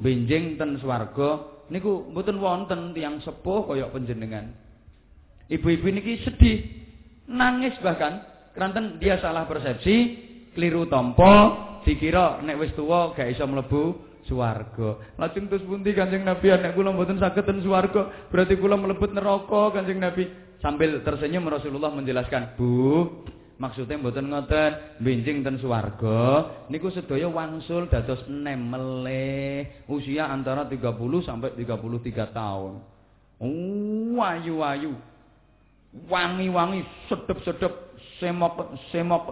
benjing ten swarga niku mboten wonten tiang sepuh kaya panjenengan. Ibu-ibu niki sedih, nangis bahkan keranten dia salah persepsi, keliru tompo, dikira nek wis tuwa gak iso mlebu swarga. Lajeng terus pundi Kanjeng Nabi nek kula mboten saged ten swarga, berarti kula mlebet neraka Kanjeng Nabi. Sambil tersenyum Rasulullah menjelaskan, "Bu, Maksudnya mboten ngoten, benjing ten swarga niku sedaya wangsul dados enem meleh, usia antara 30 sampai 33 tahun. Wayu-wayu. Wangi-wangi, sedep-sedep, semok semok,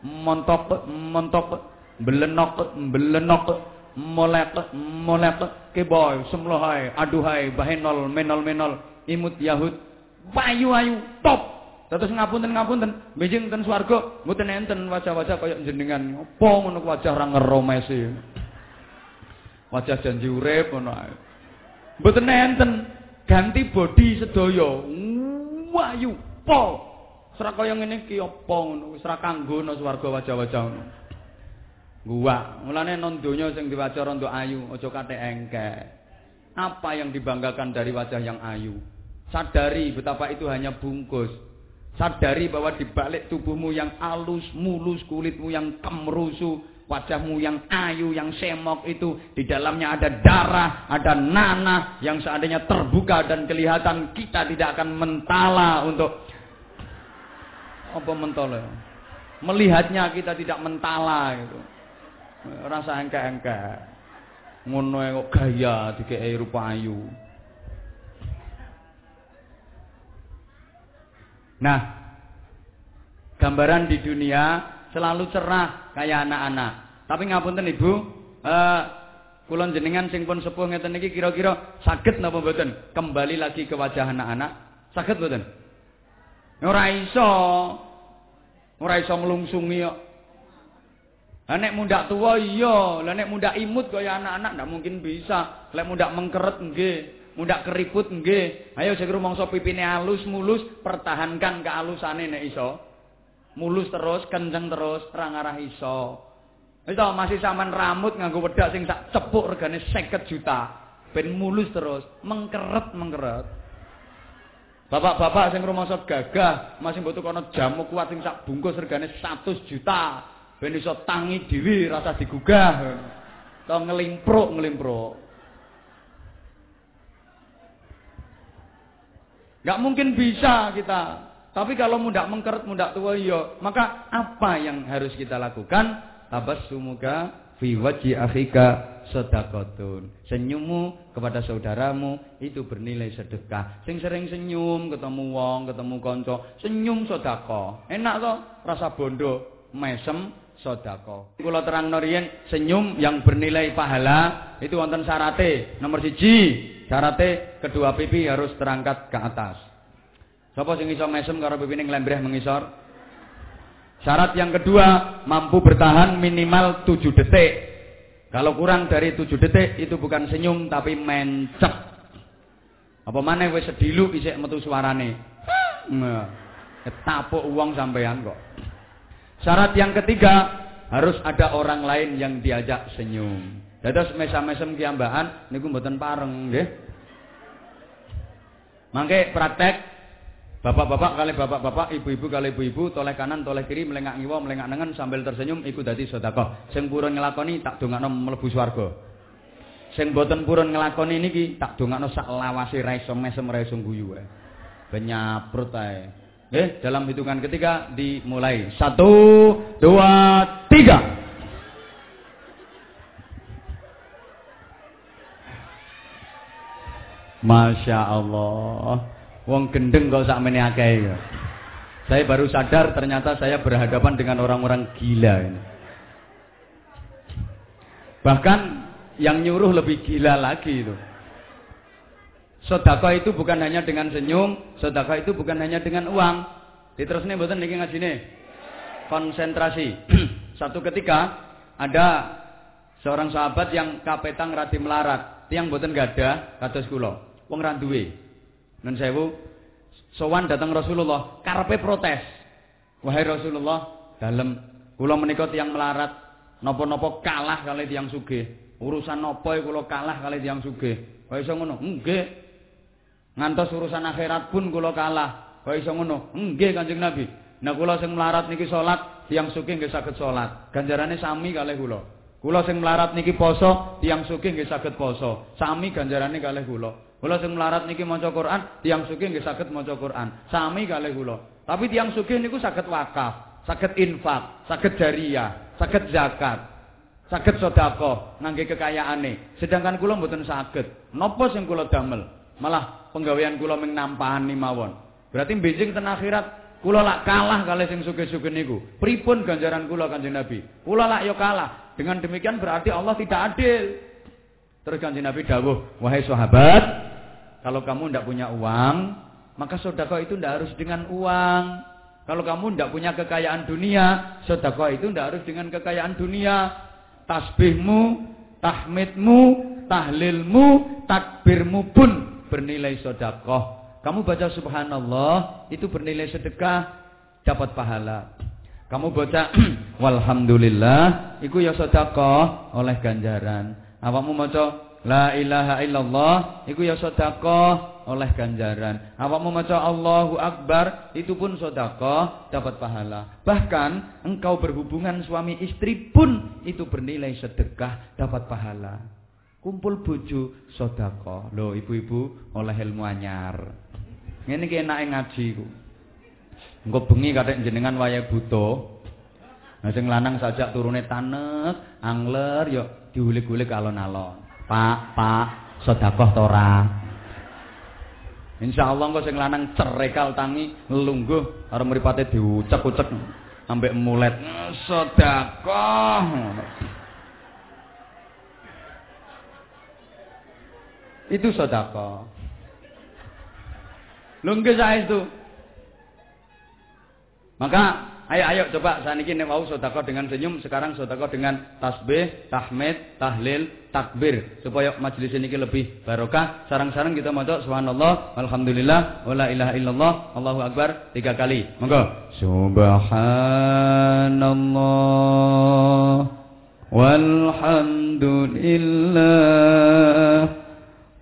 montok montok, belenok belenok, molek molek keboy semlohai aduhai bahenol menol menol imut yahud wayu-wayu top Terus ngapunten ngapunten, benjing ten swarga mboten enten wajah-wajah kaya jenengan. Apa ngono wajah ra ngeromesi. Wajah janji urip ngono ae. Mboten enten ganti bodi sedaya. Wayu, po. Sira kaya ngene iki apa ngono, wis ra kanggo no swarga wajah-wajah ngono. Gua, mulane non donya sing diwaca rondo ayu, aja kate engke. Apa yang dibanggakan dari wajah yang ayu? Sadari betapa itu hanya bungkus. Sadari bahwa di balik tubuhmu yang alus, mulus, kulitmu yang kemrusu, wajahmu yang ayu, yang semok itu, di dalamnya ada darah, ada nanah yang seandainya terbuka dan kelihatan kita tidak akan mentala untuk apa mentala? Melihatnya kita tidak mentala gitu. Rasa usah engke-engke. Ngono e kok gaya dikeki rupa ayu. Nah, gambaran di dunia selalu cerah kayak anak-anak. Tapi ngapunten Ibu, eh kula jenengan sing pun sepuh ngeten iki kira-kira saged napa mboten kembali lagi ke wajah anak-anak? Saged mboten? Ora iso. Ora iso melungsungi kok. Lah nek mundak tua iya, lah nek mundak imut kaya anak-anak ndak mungkin bisa. Lek mundak mengkeret nggih, mundak keriput nggih. Ayo sing rumangsa pipine halus mulus, pertahankan kealusane nek iso. Mulus terus, kenceng terus, ora ngarah iso. Itu masih saman rambut nganggo wedak sing sak cepuk regane 50 juta. Ben mulus terus, mengkeret mengkeret. Bapak-bapak sing rumangsa gagah, masih butuh kono jamu kuat sing sak bungkus regane 100 juta. Ben iso tangi dhewe rasa digugah to ngelimpruk-ngelimpruk Gak mungkin bisa kita. Tapi kalau muda mengkeret, muda tua iya, maka apa yang harus kita lakukan? Tabassumuka fi wajhi akhika sedekatun. Senyummu kepada saudaramu itu bernilai sedekah. Sing sering senyum ketemu wong, ketemu konco, senyum sedekah. Enak toh rasa bondo, mesem sodako. Kula terang norien senyum yang bernilai pahala itu wonten syarate. Nomor siji syarate kedua pipi harus terangkat ke atas. Sapa sing iso mesem karo pipine nglembreh mengisor? Syarat yang kedua mampu bertahan minimal 7 detik. Kalau kurang dari 7 detik itu bukan senyum tapi mencek. Apa mana wis sedilu isik metu suarane. Nah, ketapuk uang sampean kok. Syarat yang ketiga harus ada orang lain yang diajak senyum. Dados mesam-mesem kiambaan niku mboten pareng nggih. Mangke praktek Bapak-bapak kali bapak-bapak, ibu-ibu kali ibu-ibu, toleh kanan, toleh kiri, melengak ngiwa, melengak nengen sambil tersenyum iku dadi sedekah. Sing purun nglakoni tak dongakno mlebu swarga. Sing boten purun nglakoni niki tak dongakno sak lawase ra iso mesem ra iso guyu ae. Benyaprut ae. Eh, dalam hitungan ketiga dimulai. Satu, dua, tiga. Masya Allah. Wong gendeng kok sak meni akeh Saya baru sadar ternyata saya berhadapan dengan orang-orang gila ini. Bahkan yang nyuruh lebih gila lagi itu. Sedekah itu bukan hanya dengan senyum, sedekah itu bukan hanya dengan uang. Diterusne mboten niki ngajine. Konsentrasi. Satu ketika ada seorang sahabat yang kapetang rati melarat, tiang mboten gadah kados kula. Wong ra duwe. Nun sewu sowan datang Rasulullah, karepe protes. Wahai Rasulullah, dalem kula menika tiang melarat, napa-napa kalah kali tiang sugih. Urusan napa kula kalah kali tiang sugih. Kok iso ngono? Ngantos urusan akhirat pun kula kalah. Kok iso ngono? Nggih Kanjeng Nabi. Nah kula sing melarat niki salat, tiyang sugih nggih saged salat. Ganjarane sami kalih kula. Kula sing melarat niki poso, tiyang sugih nggih saged poso. Sami ganjarane kalih kula. Kula sing melarat niki maca Quran, tiyang sugih nggih saged maca Quran. Sami kalih kula. Tapi tiyang sugih niku saged wakaf, saged infak, saged jariyah, saged zakat. Saged sedekah ngangge kekayaane. Sedangkan kula mboten saged. Napa sing kula damel? Malah penggawean kula ming nampani mawon. Berarti benjing ten akhirat kula lak kalah kali sing sugih-sugih niku. Pripun ganjaran kula Kanjeng Nabi? Kula lak yo kalah. Dengan demikian berarti Allah tidak adil. Terus Kanjeng Nabi dawuh, "Wahai sahabat, kalau kamu tidak punya uang, maka sedekah itu tidak harus dengan uang. Kalau kamu tidak punya kekayaan dunia, sedekah itu tidak harus dengan kekayaan dunia. Tasbihmu, tahmidmu, tahlilmu, takbirmu pun bernilai sodakoh. Kamu baca subhanallah itu bernilai sedekah dapat pahala. Kamu baca walhamdulillah itu ya sodakoh oleh ganjaran. Awakmu maca la ilaha illallah itu ya sodakoh oleh ganjaran. Awakmu maca Allahu akbar itu pun sodakoh dapat pahala. Bahkan engkau berhubungan suami istri pun itu bernilai sedekah dapat pahala kumpul bojo sedekah. Lho ibu-ibu oleh ilmu anyar. Ngene iki enake ngaji ku. Engko bengi kathek jenengan wayah buta. Nah sing lanang sajak turune tanek, angler yo diulik-ulik alon-alon. Pak, Pak, sedekah to ora? Insyaallah engko sing lanang cerekal tangi lungguh karo mripate diucek-ucek ambek mulet sedekah. Itu sedekah. Lungguh saya itu. Maka Ayo ayo coba saat ini mau sodako dengan senyum, sekarang sodako dengan tasbih, tahmid, tahlil, takbir supaya majelis ini lebih barokah. Sarang-sarang kita mau subhanallah, alhamdulillah, wala ilaha illallah, Allahu akbar tiga kali. Monggo. Subhanallah walhamdulillah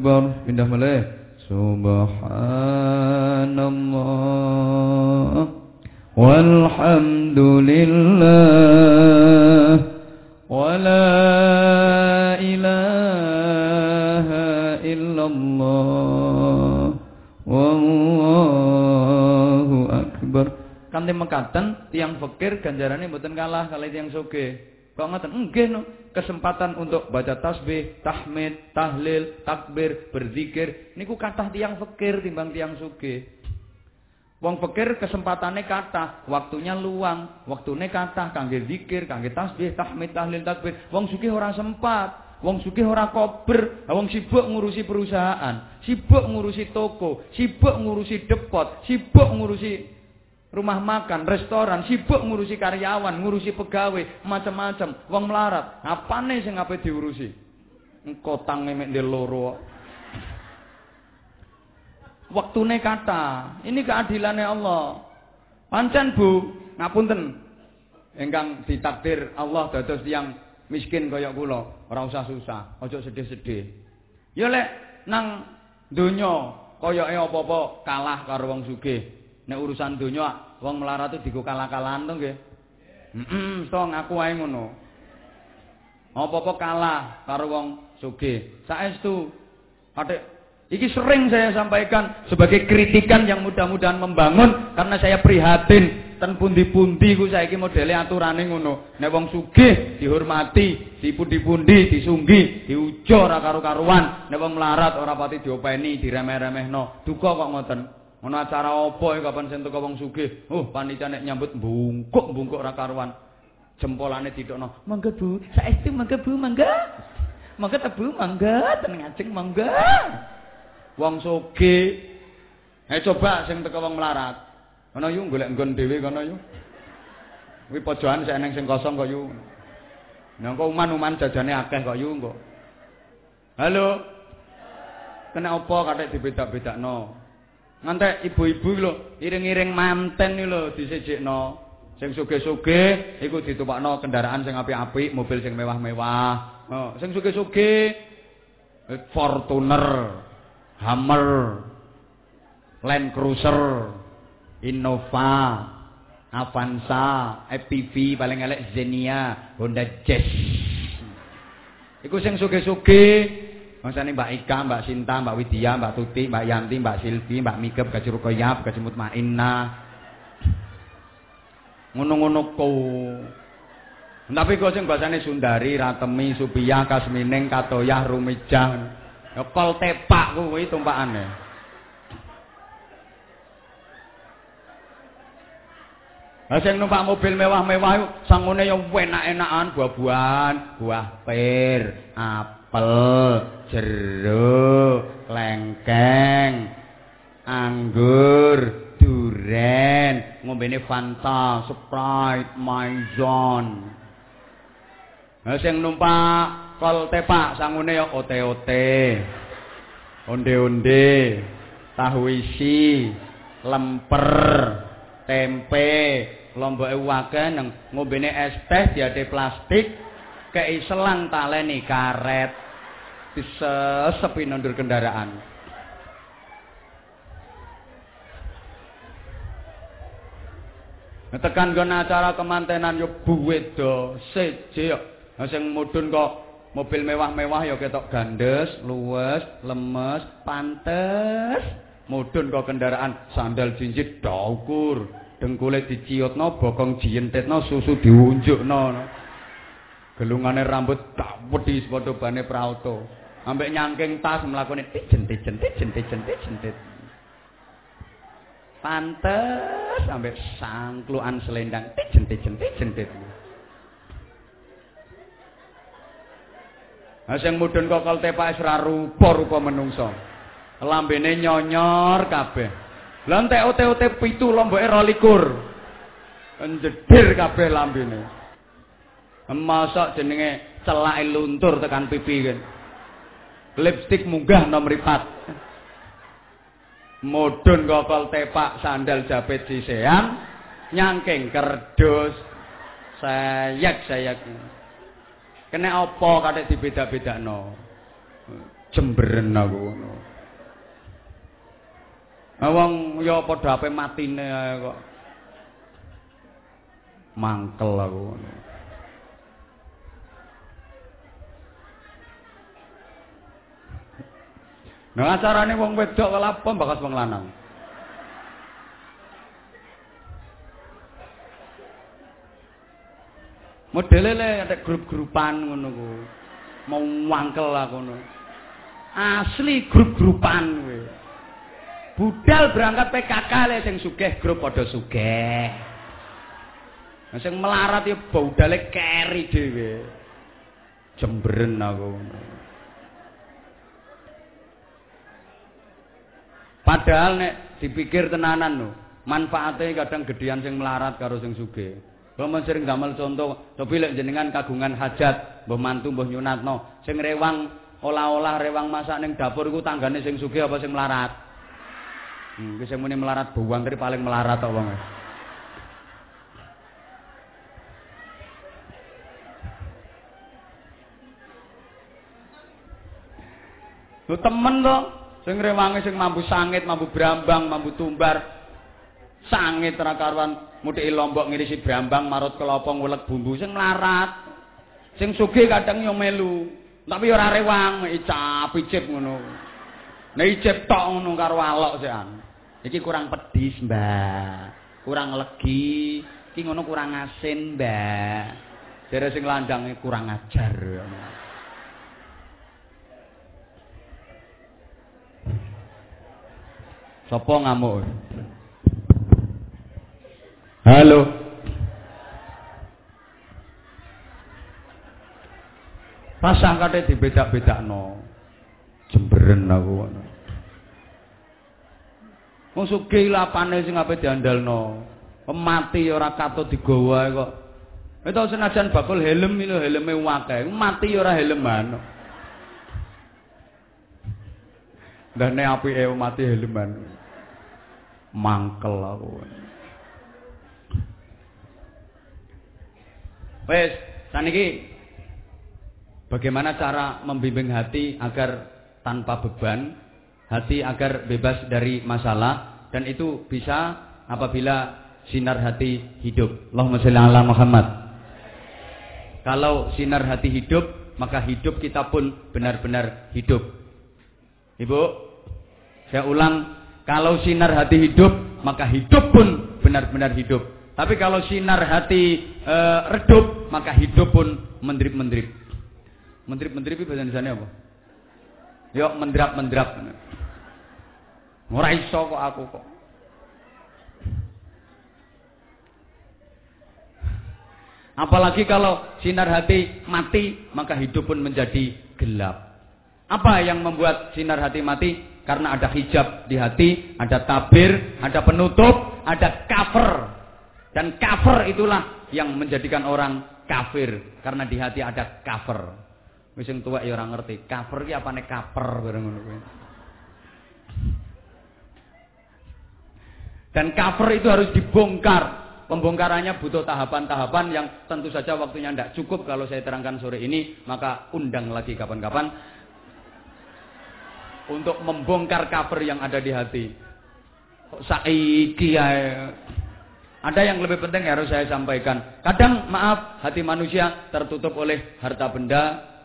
Akbar. Pindah malih Subhanallah. Walhamdulillah. Wala ilaha illallah. Wallahu akbar. Kanthi mekaten tiang fakir ganjarane mboten kalah itu tiang sugih kok ngoten nggih no. Kesempatan untuk baca tasbih tahmid tahlil takbir berzikir. Niku kathah tiang fakir timbang tiang soge Wong pikir kesempatannya kata, waktunya luang, waktunya kata, kangge zikir, kangge tasbih, tahmid, tahlil, takbir. Wong sugih ora sempat, wong sugih ora kober, wong sibuk ngurusi perusahaan, sibuk ngurusi toko, sibuk ngurusi depot, sibuk ngurusi rumah makan, restoran, sibuk ngurusi karyawan, ngurusi pegawai, macam-macam. Wong melarat, apane sing ngapain diurusi? Engkau tangi mek loro waktune kata. Ini keadilannya Allah. Pancen Bu, ngapunten. Engkang ditakdir Allah dados yang miskin kaya kula, ora usah susah, aja sedih-sedih. Ya lek nang donya kayake apa-apa kalah karo wong sugih. Nek urusan donya wong melarat digo kalah-kalahan to nggih. Heeh, mm -mm, ngaku ae ngono. Apa-apa kalah karo wong sugih. Saestu Patik Iki sering saya sampaikan sebagai kritikan yang mudah-mudahan membangun karena saya prihatin ten pundi-pundi ku saiki modele aturane ngono. Nek wong sugih dihormati, dipundi-pundi, disunggi, diujo ora karo-karuan. Nek wong melarat ora pati diopeni, diremeh-remehno. Duka kok ngoten. Ono acara apa kapan sentuh wong sugih? Oh, panitia nek nyambut bungkuk-bungkuk ora karuan. Jempolane didokno. Mangga Bu, saestu mangga Bu, mangga. Mangga ta Bu, mangga, ten ngajeng mangga wong soge. Eh coba sing teko wong melarat. Ana yu golek nggon dhewe kono yu. Kuwi pojokan eneng sing kosong kok yu. Nah kok uman-uman jajane akeh kok yu kok. Halo. Kena apa kathek dibedak-bedakno. Ngantek ibu-ibu lho, iring-iring manten iki lho disejekno. Sing sugih-sugih iku ditupakno kendaraan sing apik-apik, mobil sing mewah-mewah. Oh, sing sugih-sugih Fortuner, Hammer, Land Cruiser, Innova, Avanza, EPV paling elek Xenia, Honda Jazz. Iku sing sugih-sugih Maksudnya Mbak Ika, Mbak Sinta, Mbak Widya, Mbak Tuti, Mbak Yanti, Mbak Silvi, Mbak Mikep, Gaji Rukoyab, Gaji Mutmainna. Ngono-ngono ku. Tapi kok sing bahasane Sundari, Ratemi, Subiya, Kasmining, Katoyah, Rumijang. Ya kol tepak kuwi tumpakane. Lah sing numpak mobil mewah-mewah iku sangune ya enak-enakan buah-buahan, buah pir, apel, jeruk, lengkeng, anggur, duren, ngombene Fanta, Sprite, Maison. Lah sing numpak kol tepak sangune ya ote-ote. Onde-onde, tahu isi, lemper, tempe, lomboke wake nang ngombene es teh diade plastik, kei selang taleni karet. Disesepi nondur kendaraan. Tekan kon acara kemantenan yo buwedo seje yo. Sing mudun kok mobil mewah-mewah ya ketok gandes, luwes, lemes, pantes. Mudun kok kendaraan sandal jinjit daukur, dengkule diciutno, bokong jientetno, susu diunjukno. Gelungane rambut tak wedi padha bane prauto. Ambek nyangking tas mlakune jentit jentit jentit jentit. Pantes sampai sangkluan selendang jentit jentit jentit. Nah, sing mudun kokol tepak ora rupa-rupa menungso. Lambene nyonyor kabeh. Lah entek ote-ote pitu lomboke 22. Njedir kabeh lambene. Mosok jenenge celake luntur tekan pipi kan. lipstik munggah nomor 4 modun kokol tepak sandal jepit siseam nyangking kerdus sayak sayak kena apa kadek dibeda-bedano jemberen aku ngono. Wong ya padha ape matine kok mangkel aku. Ngono. Nah acarane wong wedok kok apa bakas wong lanang. Modele le ada grup-grupan ngono ku. Mau wangkel lah ngono. Asli grup-grupan kowe. Budal berangkat PKK le sing sugih grup padha sugih. Nah sing melarat ya budale keri dhewe. Jemberen aku ngono. Padahal nek dipikir tenanan lho, manfaatnya kadang gedean sing melarat karo sing sugih. Kula sering damel contoh, tapi lek jenengan kagungan hajat, mbah mantu mbah nyunatno, sing rewang olah-olah rewang masak ning dapur iku tanggane sing sugih apa sing melarat? Hmm, sing muni melarat buang kri paling melarat kok wong. Lu temen kok Sing rewange sing mampu sangit, mampu brambang, mampu tumbar. Sangit ra karuan muthiki lombok ngirisi brambang marut kelopong welek bumbu sing melarat. Sing sugih kadang yo melu, tapi ora rewang, icap icip ngono. Nek icip tok ngono karo alok sekan. Iki kurang pedis, Mbak. Kurang legi, iki ngono kurang asin, Mbak. Dere sing landange kurang ajar. Sopo ngamuk? Halo. Pasang kate dibeda-bedakno. Jemberen aku ngono. Wong sugih lapane sing ape diandalno. Mati ora katut digawa kok. Itu senajan bakul helm lho helme akeh. Mati ora helman. Dene apike mati helman. Mangkel aku. Wes, saniki bagaimana cara membimbing hati agar tanpa beban, hati agar bebas dari masalah dan itu bisa apabila sinar hati hidup. Allahumma sholli ala Muhammad. Kalau sinar hati hidup, maka hidup kita pun benar-benar hidup. Ibu, saya ulang kalau sinar hati hidup, maka hidup pun benar-benar hidup. Tapi kalau sinar hati e, redup, maka hidup pun mendrip-mendrip. Mendrip-mendrip itu bahasa Indonesia apa? Yuk mendrap-mendrap. Ora iso kok aku kok. Apalagi kalau sinar hati mati, maka hidup pun menjadi gelap. Apa yang membuat sinar hati mati? Karena ada hijab di hati, ada tabir, ada penutup, ada cover. Dan cover itulah yang menjadikan orang kafir. Karena di hati ada cover. Wis tuwek ya ora ngerti. Cover ki apane cover bareng. Dan cover itu harus dibongkar. Pembongkarannya butuh tahapan-tahapan yang tentu saja waktunya tidak cukup kalau saya terangkan sore ini. Maka undang lagi kapan-kapan untuk membongkar cover yang ada di hati. Saiki Ada yang lebih penting yang harus saya sampaikan. Kadang maaf hati manusia tertutup oleh harta benda,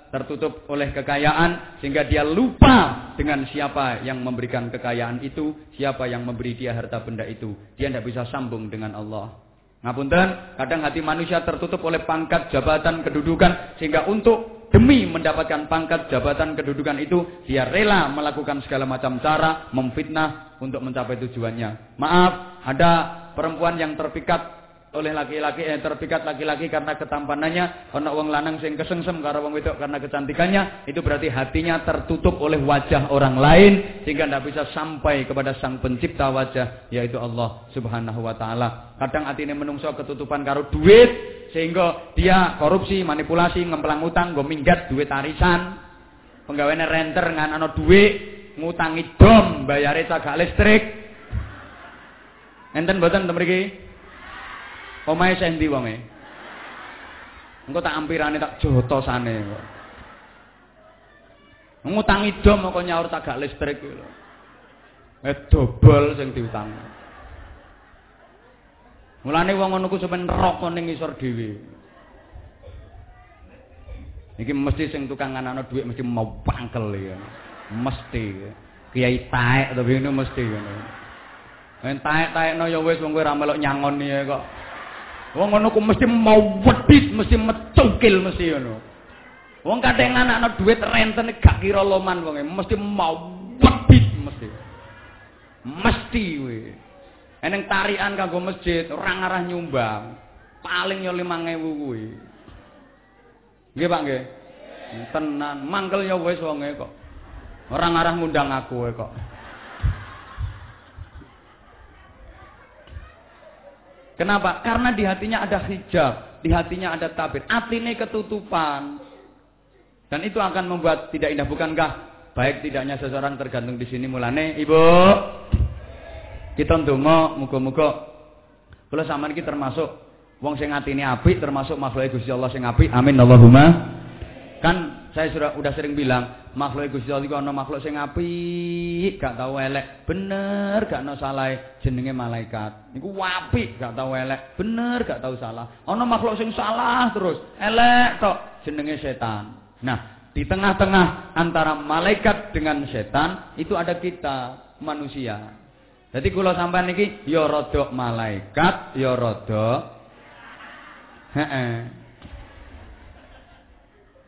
tertutup oleh kekayaan sehingga dia lupa dengan siapa yang memberikan kekayaan itu, siapa yang memberi dia harta benda itu. Dia tidak bisa sambung dengan Allah. Ngapunten, kadang hati manusia tertutup oleh pangkat, jabatan, kedudukan sehingga untuk demi mendapatkan pangkat, jabatan, kedudukan itu dia rela melakukan segala macam cara memfitnah untuk mencapai tujuannya. Maaf, ada perempuan yang terpikat oleh laki-laki eh, terpikat laki-laki karena ketampanannya, karena uang lanang sing kesengsem karena uang wedok karena kecantikannya, itu berarti hatinya tertutup oleh wajah orang lain sehingga tidak bisa sampai kepada sang pencipta wajah yaitu Allah Subhanahu wa taala. Kadang ini menungso ketutupan karo duit sehingga dia korupsi, manipulasi, ngemplang utang, gue minggat duit arisan, penggaweane renter ngan ana duit, ngutangi dom, bayare cagak listrik. Enten to mriki? Omahe sendi wonge? Engko tak ampirane tak jotosane kok. Ngutangi dom kok nyaur tagak listrik kuwi lho. Eh dobol sing diutang. Mulane wong ngono ku sampeyan neraka ning isor dhewe. Iki mesti sing tukang anakno dhuwit mesti mau pangkel ya. Mesti. Kiai taek to ngene mesti ngono. Men taek-taekno ya wis wong kowe ora melok nyangoni kok. Wong ngono ku mesti mau wedhit, mesti mecungkil mesti ngono. Wong kadang anak-anak duit renten gak kira loman wonge, mesti mau wedhit mesti. Mesti kuwi. Eneng tarian kanggo masjid, ora ngarah nyumbang. Paling yo 5000 kuwi. Nggih, Pak nggih. Tenan, mangkel ya wis wonge kok. Ora ngarah ngundang aku kok. Kenapa? Karena di hatinya ada hijab, di hatinya ada tabir, atine ketutupan. Dan itu akan membuat tidak indah, bukankah? Baik tidaknya seseorang tergantung di sini mulane, Ibu. Kita ndonga muga-muga kula sampean iki termasuk wong sing atine apik, termasuk makhluk Gusti Allah sing apik. Amin Allahumma. Kan saya sudah udah sering bilang, makhluk Gusti Allah iku ana makhluk sing apik, gak tau elek. Bener gak ono salah jenenge malaikat. Niku apik, gak tau elek. Bener gak tau salah. Ana makhluk sing salah terus, elek tok jenenge setan. Nah, di tengah-tengah antara malaikat dengan setan itu ada kita, manusia. Jadi kula sampean niki ya rada malaikat, ya rada heeh.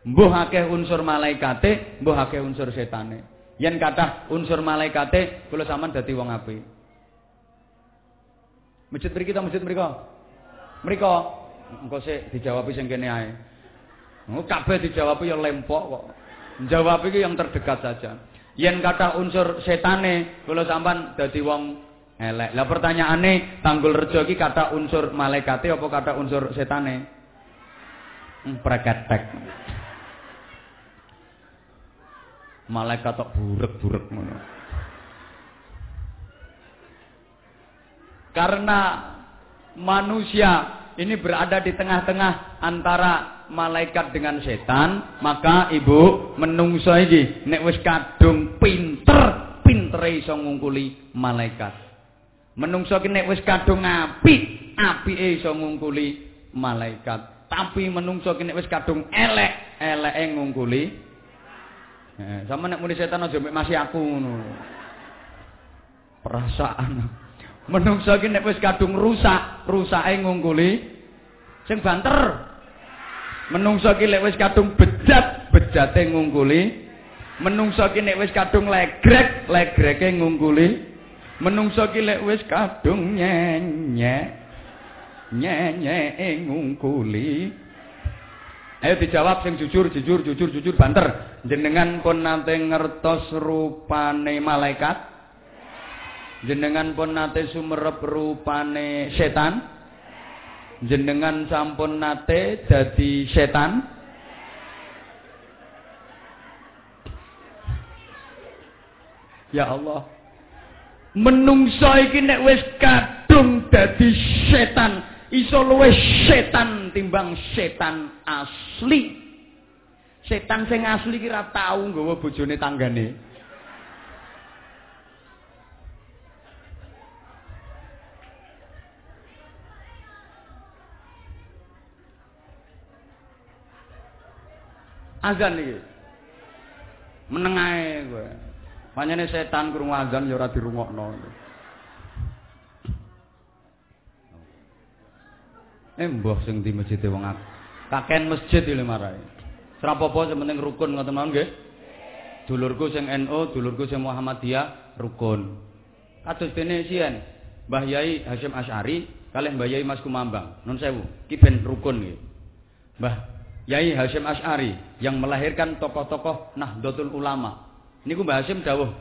Mbuh akeh unsur malaikate, mbuh akeh unsur setane. Yen kathah unsur malaikate, kula sampean dadi wong apik. Masjid mriki ta masjid mriko? Mriko. Engko sik dijawab sing kene ae. Engko kabeh dijawab ya lempok kok. Jawab iki yang terdekat saja. Yen kata unsur setane, kula sampean dadi wong elek. Lah pertanyaane, tanggul rejo iki kata unsur malaikate apa kata unsur setane? Hmm, preketek. Malaikat tok burek-burek ngono. Karena manusia ini berada di tengah-tengah antara malaikat dengan setan, maka ibu menungso iki nek wis kadung pinter, pintere iso ngungkuli malaikat. Menungso ki nek wis kadung apik, apike iso ngungkuli malaikat. Tapi menungso ki nek wis kadung elek, eleke ngungkuli Eh, sama nek muni setan aja masih aku ngono. Perasaan. Menungso iki nek wis kadung rusak, rusake ngungkuli sing banter. Menungso iki nek wis kadung bejat, bejate ngungkuli. Menungso iki nek wis kadung legrek, legreke ngungkuli. Menungso iki nek wis kadung nyenyek, nyenyeke ngungkuli. Ayo dijawab sing jujur, jujur, jujur, jujur banter. Jenengan pun nate ngertos rupane malaikat? Jenengan pun nate sumerep rupane setan? Jenengan sampun nate dadi setan? Ya Allah. Menungso iki nek wis kadung dadi setan, iso luwe setan timbang setan asli. Setan sing asli kira tau nggawa bojone tanggane. Azan iki. Menengae kowe. panjenengane setan krungu azan ya ora dirungokno. Eh mbah sing di masjid wong akeh. Kaken masjid iki marai. Serapopo sementing rukun ngoten mawon nggih. Dulurku sing NU, dulurku sing Muhammadiyah rukun. Kados dene sian Mbah Yai Hasyim Asy'ari kalih Mbah Yai Mas Kumambang. Nun sewu, ki ben rukun nggih. Mbah Yai Hasyim Asy'ari yang melahirkan tokoh-tokoh Nahdlatul Ulama. Niku Mbah Hasyim dawuh,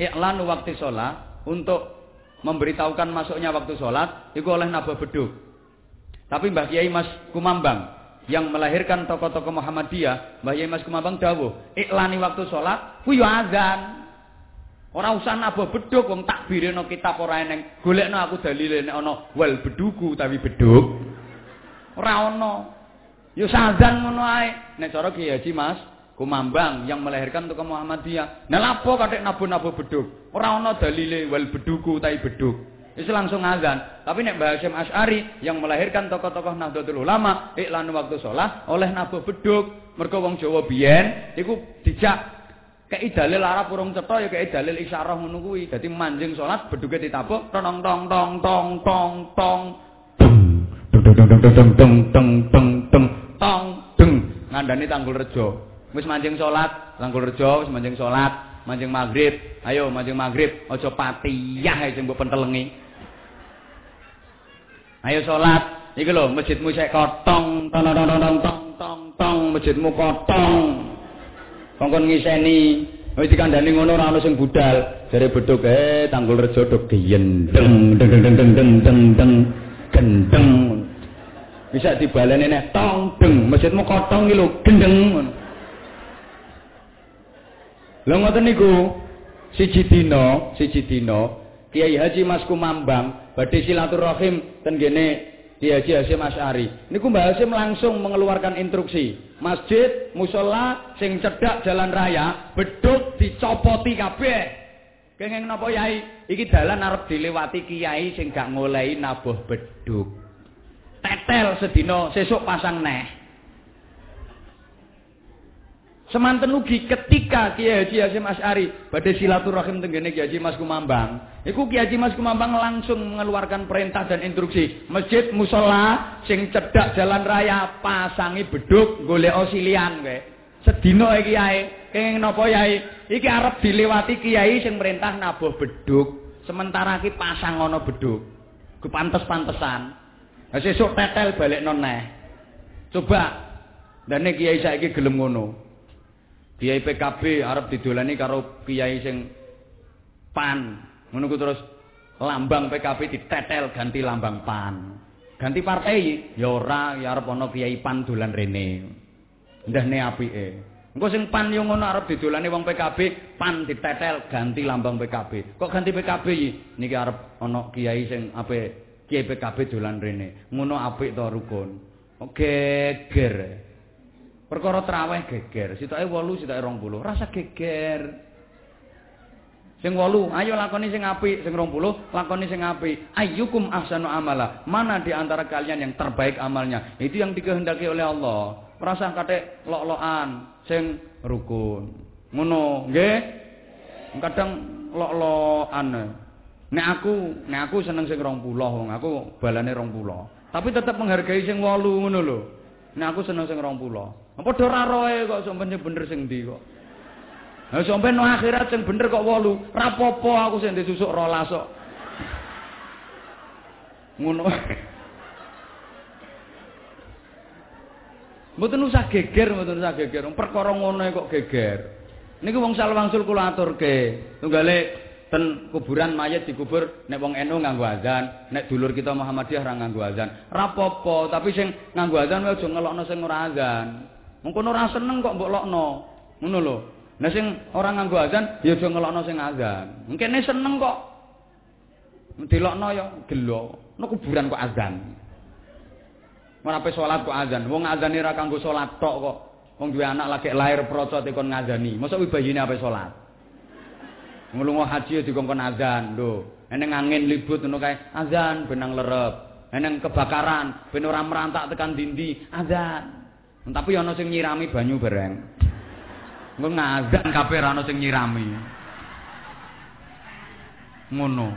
"Iklan waktu sholat untuk memberitahukan masuknya waktu sholat itu oleh nabah beduk. Tapi Mbah Yai Mas Kumambang yang melahirkan tokoh-tokoh Muhammadiyah, Mbah Yai Mas Kumambang dawuh, iklani waktu sholat ku yo azan. Ora usah nabah beduk wong takbireno kitab ora eneng. Golekno aku dalile nek ana wal beduku tapi beduk. Ora ana. Yo sazan ngono ae. Nek cara Ki Haji Mas Kumambang yang melahirkan tokoh Muhammadiyah. Nah lapo katik nabuh-nabuh beduk. Ora ana dalile wal beduku tapi beduk. Itu langsung azan. Tapi nek Mbah Hasyim Asy'ari yang melahirkan tokoh-tokoh Nahdlatul Ulama iklan waktu sholat oleh nabuh beduk. Mergo wong Jawa biyen iku dijak kei dalil Arab urung cetha ya kei dalil isyarah ngono kuwi. Dadi manjing salat beduke ditabuk tong tong tong tong tong tong tong tong tong tong tong tong ngandani tanggul rejo. Wis manjing salat, tanggul rejo wis manjing salat, manjing maghrib. Ayo manjing maghrib aja patiyah sing mbok pentelengi. Ayo salat. Iki lho masjidmu sik kotong. Tong tong tong tong masjidmu kotong. kongkon ngiseni wis dikandani ngono ora ana sing budal. Jare beduk eh tanggul rejo dok geyen deng deng deng deng deng deng deng gendeng. Bisa dibaleni nek tong deng. Masjidmu kotong iki lho gendeng. Lho ngoten niku. Siji dina siji dina Kiai Haji Mas Kumambang badhe silaturahim ten gene Ki Haji Hasyim Asy'ari. Niku Mbah Hasyim langsung mengeluarkan instruksi. Masjid, musola, sing cedhak jalan raya, beduk dicopoti kabeh. Kenging napa Yai? Iki dalan arep dilewati kiai sing gak ngolehi nabuh beduk. Tetel sedina, sesuk pasang neh. Semanten ugi ketika Kiai Haji Hasyim Asy'ari badhe silaturahim tenggene Kiai Haji Mas Kumambang, iku Kiai Haji Mas Kumambang langsung mengeluarkan perintah dan instruksi, masjid musola sing cedhak jalan raya pasangi beduk golek osilian kowe. Sedina iki ae, kenging napa yai? Iki arep dilewati kiai sing perintah nabuh beduk, sementara iki pasang ana beduk. Ku pantes-pantesan. Lah sesuk tetel balik neh. Coba dene kiai saiki gelem ngono. Kiai PKB arep didolani karo kiai sing PAN. Ngono terus lambang PKB ditetel ganti lambang PAN. Ganti partai ya ora ya arep ana kiai PAN dolan rene. Ndahne apike. Engko sing PAN yo ngono arep didolani wong PKB, PAN ditetel ganti lambang PKB. Kok ganti PKB iki? Niki arep ana kiai sing ape kiai PKB dolan rene. Ngono apik to rukun. Oke, geger. Perkara traweh geger, sitoke 8, sitoke 20. Rasa geger. Sing 8, ayo lakoni sing apik, sing 20, lakoni sing apik. Ayyukum ahsanu amala. Mana di antara kalian yang terbaik amalnya? Itu yang dikehendaki oleh Allah. Rasa kate lok-lokan sing rukun. Ngono, nggih? Kadang lok-lokan. Nek aku, nek aku seneng sing 20 wong, aku balane 20. Tapi tetap menghargai sing 8 ngono lho. Nek aku seneng sing 20. Padha ora roe kok sampeyan bener sing ndi kok. Lah sampeyan no akhirat sing bener kok 8. Rapopo aku sing disusuk 12 kok. Ngono. Mboten usah geger, mboten usah geger. Perkara ngono kok geger. Niku wong salwangsul kula aturke. Tunggale ten kuburan mayat dikubur nek wong NU nganggo azan, nek dulur kita Muhammadiyah ora nganggo azan. Rapopo, tapi sing nganggo azan wae aja ngelokno sing ora azan. Mengkono ora seneng kok mbok lokno. Ngono lho. Nah sing ora nganggo azan ya aja ngelokno sing azan. Mungkene seneng kok. Dilokno ya gelo. Nek kuburan kok azan. Ora pe salat kok azan. Wong azane ora kanggo salat tok kok. Wong duwe anak lagi lahir procot kon ngazani. Mosok wi bayine ape salat? Nglungo haji ya dikongkon azan lho. Eneng angin libut ngono kae azan benang lerep. Eneng kebakaran ben ora merantak tekan dindi azan. Tapi ana sing nyirami banyu bareng. Engko ngazan kabeh ana sing nyirami. Ngono.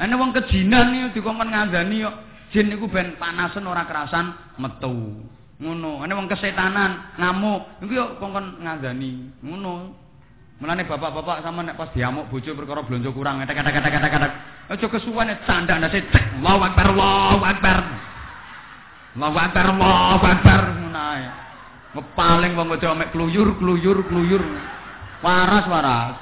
Ana wong kejinan iki dikongkon ngandani kok jin niku ben panasen ora kerasan metu. Ngono. Ana wong kesetanan ngamuk iku yo kongkon ngandani. Ngono. Mulane bapak-bapak sama nek pas diamuk bojo perkara blonjo kurang etek-etek-etek-etek. Aja kesuwen candhak ndase cek. Allahu Akbar, Allahu Akbar. Allahu Akbar, Allahu Akbar. Ngono ae. Ngepaling wong wedok mek kluyur, kluyur, kluyur. Waras, waras.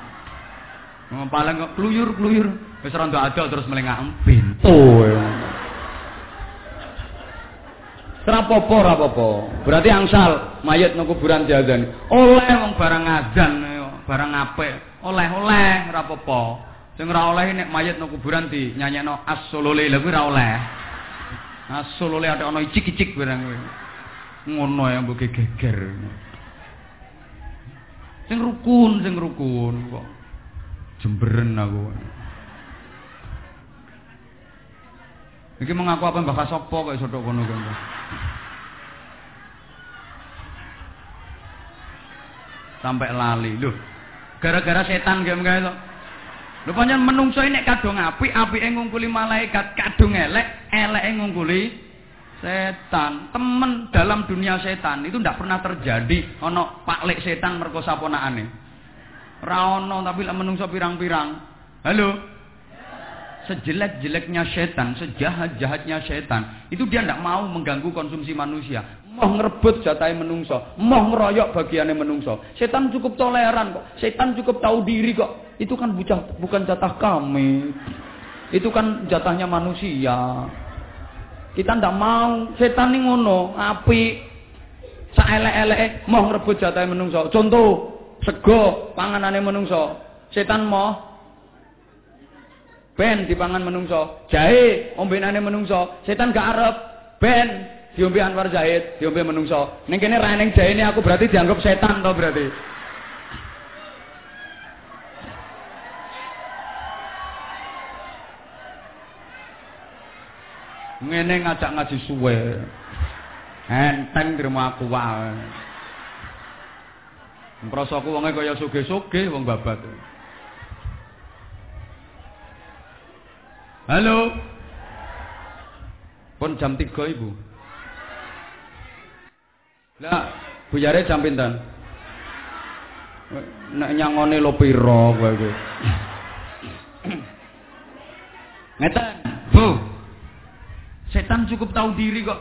Ngepaling kok kluyur, kluyur. Wis rondo adol terus melengak pintu. Rapopo, rapopo. Berarti angsal mayat nang kuburan diazani. Oleh wong barang azan barang apik, oleh-oleh ora apa-apa. Sing ora oleh nek mayit nang kuburan di nyanyekno as-sulule lha kuwi ora oleh. As-sulule ada ana icik-icik barang kuwi. Ngono ya mbok geger. Sing rukun, sing rukun kok. Jemberen aku. Iki mengaku apa mbah sapa kok iso tok kono kan. Sampai lali. Loh, gara-gara setan game kae to. Lho pancen menungso nek kadung apik, apike ngungkuli malaikat, kadung elek, eleke ngungkuli setan. Temen dalam dunia setan itu ndak pernah terjadi ono paklek setan merkosa ponakane. Ora ono tapi lek menungso pirang-pirang. Halo. Sejelek-jeleknya setan, sejahat-jahatnya setan, itu dia ndak mau mengganggu konsumsi manusia mau ngerebut jatahnya menungso, mau ngeroyok bagiannya menungso. Setan cukup toleran kok, setan cukup tahu diri kok. Itu kan bukan jatah kami. Itu kan jatahnya manusia. Kita ndak mau, setan ini ngono, api. Saelek-elek mau ngerebut jatahnya menungso. Contoh, sego panganannya menungso. Setan mau ben dipangan menungso. Jahe ombenane menungso. Setan gak arep ben diombe Anwar Zahid, diombe menungso. Ning kene ra ning ini aku berarti dianggap setan to berarti. Ngene ngajak ngaji suwe. Enteng terima aku wae. Mproso aku wonge kaya sugih-sugih wong babat. Halo. Pun jam 3 Ibu. Lah, bujare jam pinten? Nek nyangone lo pira kowe kowe. Ngeten, Bu. Setan cukup tahu diri kok.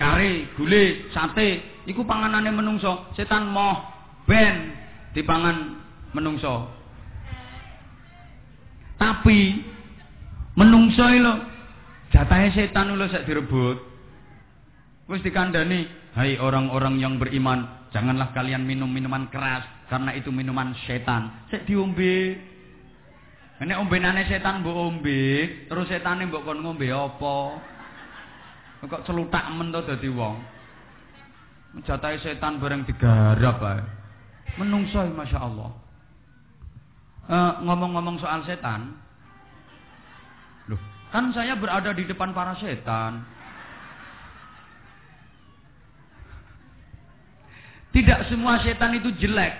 Kare, gule, sate, iku panganane menungso. Setan moh ben dipangan menungso. Tapi menungso lho jatahe setan lho sak direbut. Wis dikandani, Hai orang-orang yang beriman, janganlah kalian minum minuman keras karena itu minuman setan. Sek diombe. Nek ombenane setan mbok ombe, terus setane mbok kon ngombe apa? Kok celutak men to dadi wong. Jatahe setan bareng digarap ae. Menungso Masya Allah. Uh, ngomong-ngomong soal setan, kan saya berada di depan para setan. Tidak semua setan itu jelek.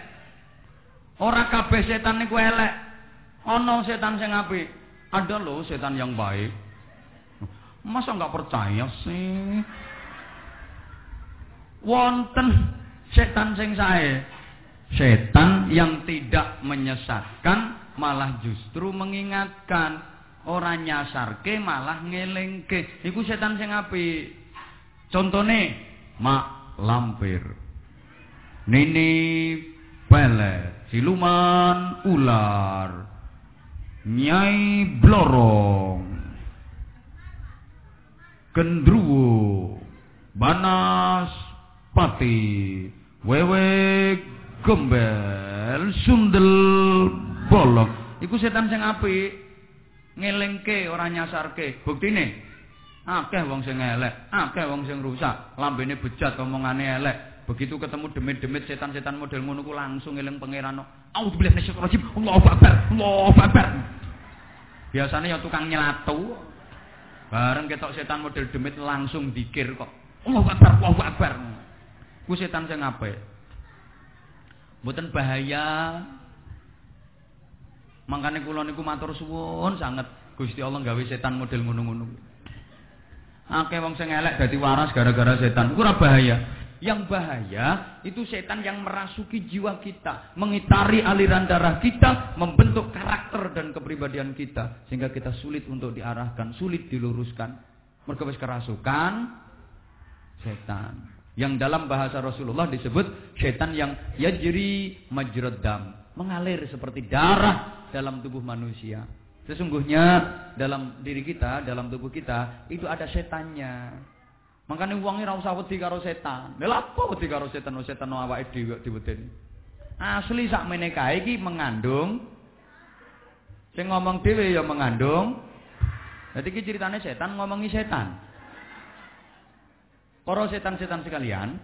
Orang kabeh setan itu elek. Ono setan sing apik. Ada loh setan yang baik. Masa nggak percaya sih? Wonten setan sing sae. Setan yang tidak menyesatkan malah justru mengingatkan. Orang nyasarke malah ngelengke. Iku setan sing apik. Contohnya mak lampir. Nini pelet, siluman ular, nyai blorong, gendruwo, banas pati, wewe gembel, sundel bolong. Iku setan sing apik. Ngelengke ora nyasarke. Buktine akeh wong sing elek, akeh wong sing rusak, lambene bejat omongane elek. Begitu ketemu demit-demit setan-setan model ngono ku langsung eling pangeran. Auzubillahi minasyaitonir rajim. Allahu akbar. Allahu akbar. Biasanya ya tukang nyelatu. Bareng ketok setan model demit langsung dikir kok. Allahu akbar, Allahu akbar. Ku setan sing apik. Mboten bahaya. Mangkane kula niku matur suwun sanget Gusti Allah gawe setan model ngono-ngono. Akeh wong sing elek dadi waras gara-gara setan. Ku ora bahaya. Yang bahaya itu setan yang merasuki jiwa kita, mengitari aliran darah kita, membentuk karakter dan kepribadian kita sehingga kita sulit untuk diarahkan, sulit diluruskan. Mergo wis kerasukan setan. Yang dalam bahasa Rasulullah disebut setan yang yajri majrad dam, mengalir seperti darah dalam tubuh manusia. Sesungguhnya dalam diri kita, dalam tubuh kita itu ada setannya. Makanya uangnya ora usah wedi karo setan. Lha apa wedi karo setan? Setan no awake dhewe diwedeni. Asli sak kae iki mengandung sing ngomong dhewe ya mengandung. Dadi iki ceritane setan ngomongi setan. Para setan-setan sekalian,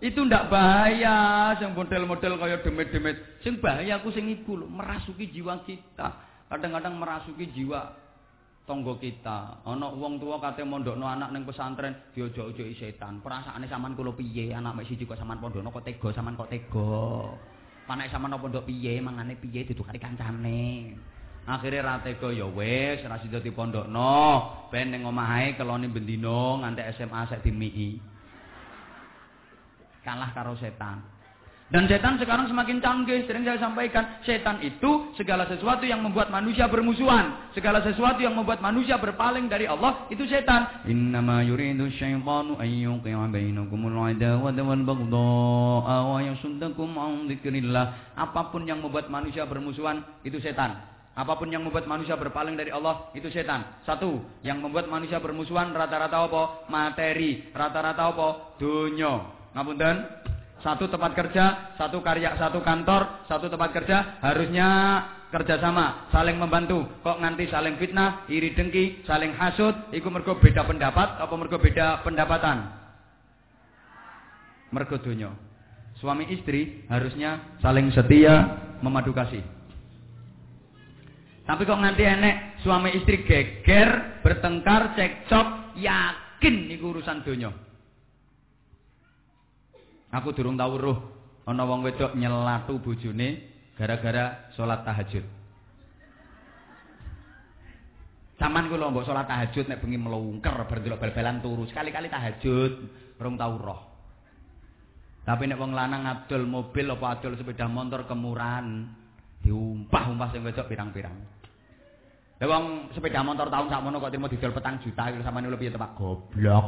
itu ndak bahaya sing model-model kaya demit-demit sing bahaya aku sing iku lho merasuki jiwa kita kadang-kadang merasuki jiwa tonggo kita. Ana wong tua kate mondokno anak ning pesantren diojo-ojoki setan. Perasaane sampean kula piye? Anak mek siji kok sampean pondokno kok tega, sampean kok tega. Panek sampean pondok piye? Mangane piye ditukari kancane. Akhire ra tega ya wis, ra sida dipondokno. Ben ning omahe kelone bendino nganti SMA sak dimiki. Kalah karo setan. Dan setan sekarang semakin canggih. Sering saya sampaikan, setan itu segala sesuatu yang membuat manusia bermusuhan. Segala sesuatu yang membuat manusia berpaling dari Allah, itu setan. Innama yuridu syaitanu an yuqi'a bainakumul adawata wal baghdha'a wa yasuddakum an dzikrillah. Apa pun yang membuat manusia bermusuhan, itu setan. Apa pun yang membuat manusia berpaling dari Allah itu setan. Satu, yang membuat manusia bermusuhan rata-rata apa? Materi. Rata-rata apa? Dunia. Ngapunten? satu tempat kerja, satu karya, satu kantor, satu tempat kerja harusnya kerjasama, saling membantu. Kok nganti saling fitnah, iri dengki, saling hasut, iku mergo beda pendapat apa mergo beda pendapatan? Mergo dunia. Suami istri harusnya saling setia, memadu kasih. Tapi kok nganti enek suami istri geger, bertengkar, cekcok, yakin iku urusan dunia. Aku durung tahu roh ana wong wedok nyelatu bojone gara-gara salat tahajud. Saman kula mbok salat tahajud nek bengi melungker bar delok bal-balan turu. Sekali-kali tahajud, rong tau roh. Tapi nek wong lanang adol mobil apa adol sepeda motor kemurahan, diumpah-umpah sing wedok pirang-pirang. Lah wong sepeda motor tahun sakmono kok trimo didol petang juta iki sampeyan lho piye tepak goblok.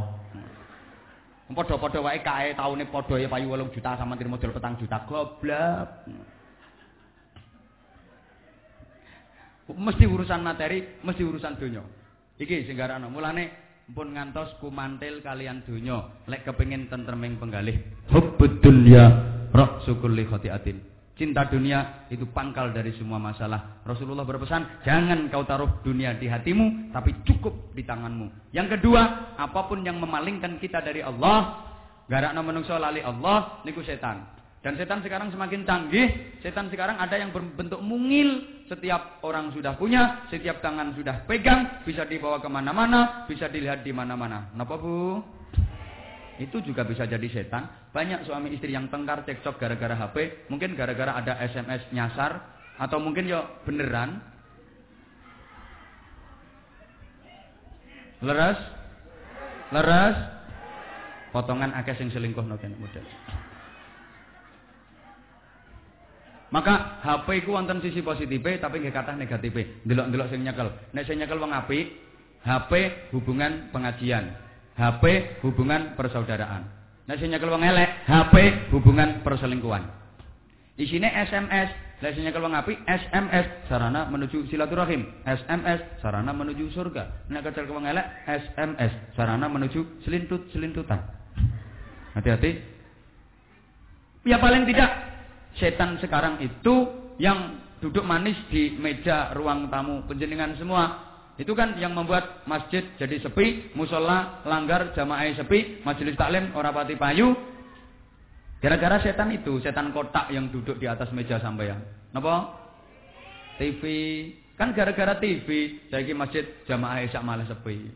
Padha-padha wae kae taune padha ya payu 8 juta sama trimo modal petang juta goblok. Mesti urusan materi, mesti urusan donya. Iki sing garana. Mulane pun ngantos kumantil kalian donya lek kepengin tentreming penggalih. Hubbud dunya ra'sukul li khati'atin. Cinta dunia itu pangkal dari semua masalah. Rasulullah berpesan, jangan kau taruh dunia di hatimu, tapi cukup di tanganmu. Yang kedua, apa pun yang memalingkan kita dari Allah, garakna menungso lali Allah, niku setan. Dan setan sekarang semakin canggih, setan sekarang ada yang berbentuk mungil. Setiap orang sudah punya, setiap tangan sudah pegang, bisa dibawa ke mana-mana, bisa dilihat di mana-mana. Kenapa bu? Itu juga bisa jadi setan. Banyak suami istri yang tengkar cekcok gara-gara HP, mungkin gara-gara ada SMS nyasar atau mungkin ya beneran. Leres? Leres? Potongan akeh sing selingkuh no model. Maka HP ku wonten sisi positif tapi nggih kathah negatif. Delok-delok sing nyekel. Nek sing nyekel wong apik, HP hubungan pengajian. HP hubungan persaudaraan. Nah sing nyekel wong elek, HP hubungan perselingkuhan. Isine SMS, lah sing nyekel wong apik, SMS sarana menuju silaturahim, SMS sarana menuju surga. Nek kecel wong elek, SMS sarana menuju selintut-selintutan. Hati-hati. Ya paling tidak setan sekarang itu yang duduk manis di meja ruang tamu penjenengan semua itu kan yang membuat masjid jadi sepi, musola langgar, jamaah sepi, majelis taklim ora pati payu. Gara-gara setan itu, setan kotak yang duduk di atas meja sampeyan. Napa? TV, Kan gara-gara TV, saiki masjid jamaah isya malah sepi.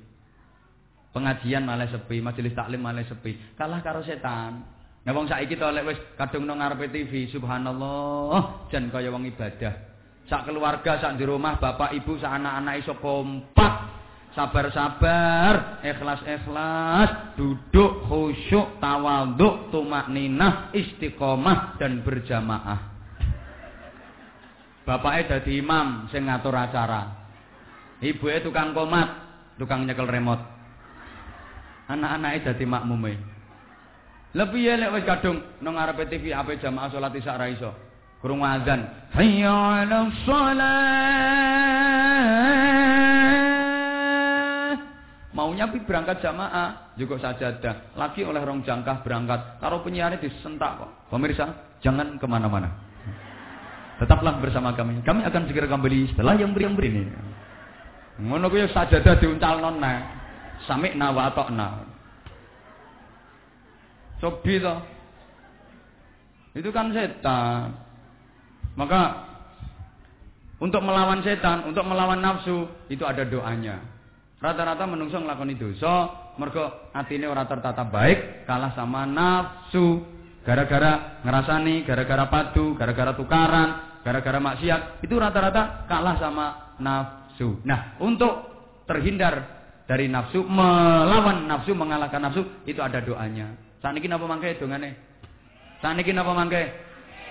Pengajian malah sepi, majelis taklim malah sepi. Kalah karo setan. Nah wong saiki to lek wis kadung nang TV, subhanallah, jan kaya wong ibadah. Sak keluarga, sak di rumah, bapak, ibu, sak anak-anak iso kompak sabar-sabar, ikhlas-ikhlas, duduk khusyuk, tawaduk, tumak ninah, istiqomah dan berjamaah. Bapaknya jadi imam sing ngatur acara. Ibunya tukang komat, tukang nyekel remote. Anak-anaknya jadi makmume. Lebih ya lek wis kadung TV ape jamaah salat isya ra iso. Krungu azan. Hayya 'alas Maunya pi berangkat jamaah, juga sajadah. Lagi oleh rong jangkah berangkat. Taruh penyiarnya disentak kok. Pemirsa, jangan ke mana-mana. Tetaplah bersama kami. Kami akan segera kembali setelah yang beri yang beri ini. Ngono kuwi sajadah diuncal. Samik na. Sobi to. Itu kan setan. Maka untuk melawan setan, untuk melawan nafsu itu ada doanya. Rata-rata menungso nglakoni dosa mergo atine ora tertata baik, kalah sama nafsu. Gara-gara ngerasani, gara-gara padu, gara-gara tukaran, gara-gara maksiat, itu rata-rata kalah sama nafsu. Nah, untuk terhindar dari nafsu, melawan nafsu, mengalahkan nafsu, itu ada doanya. Saat ini napa mangke dongane? Saat ini napa mangke?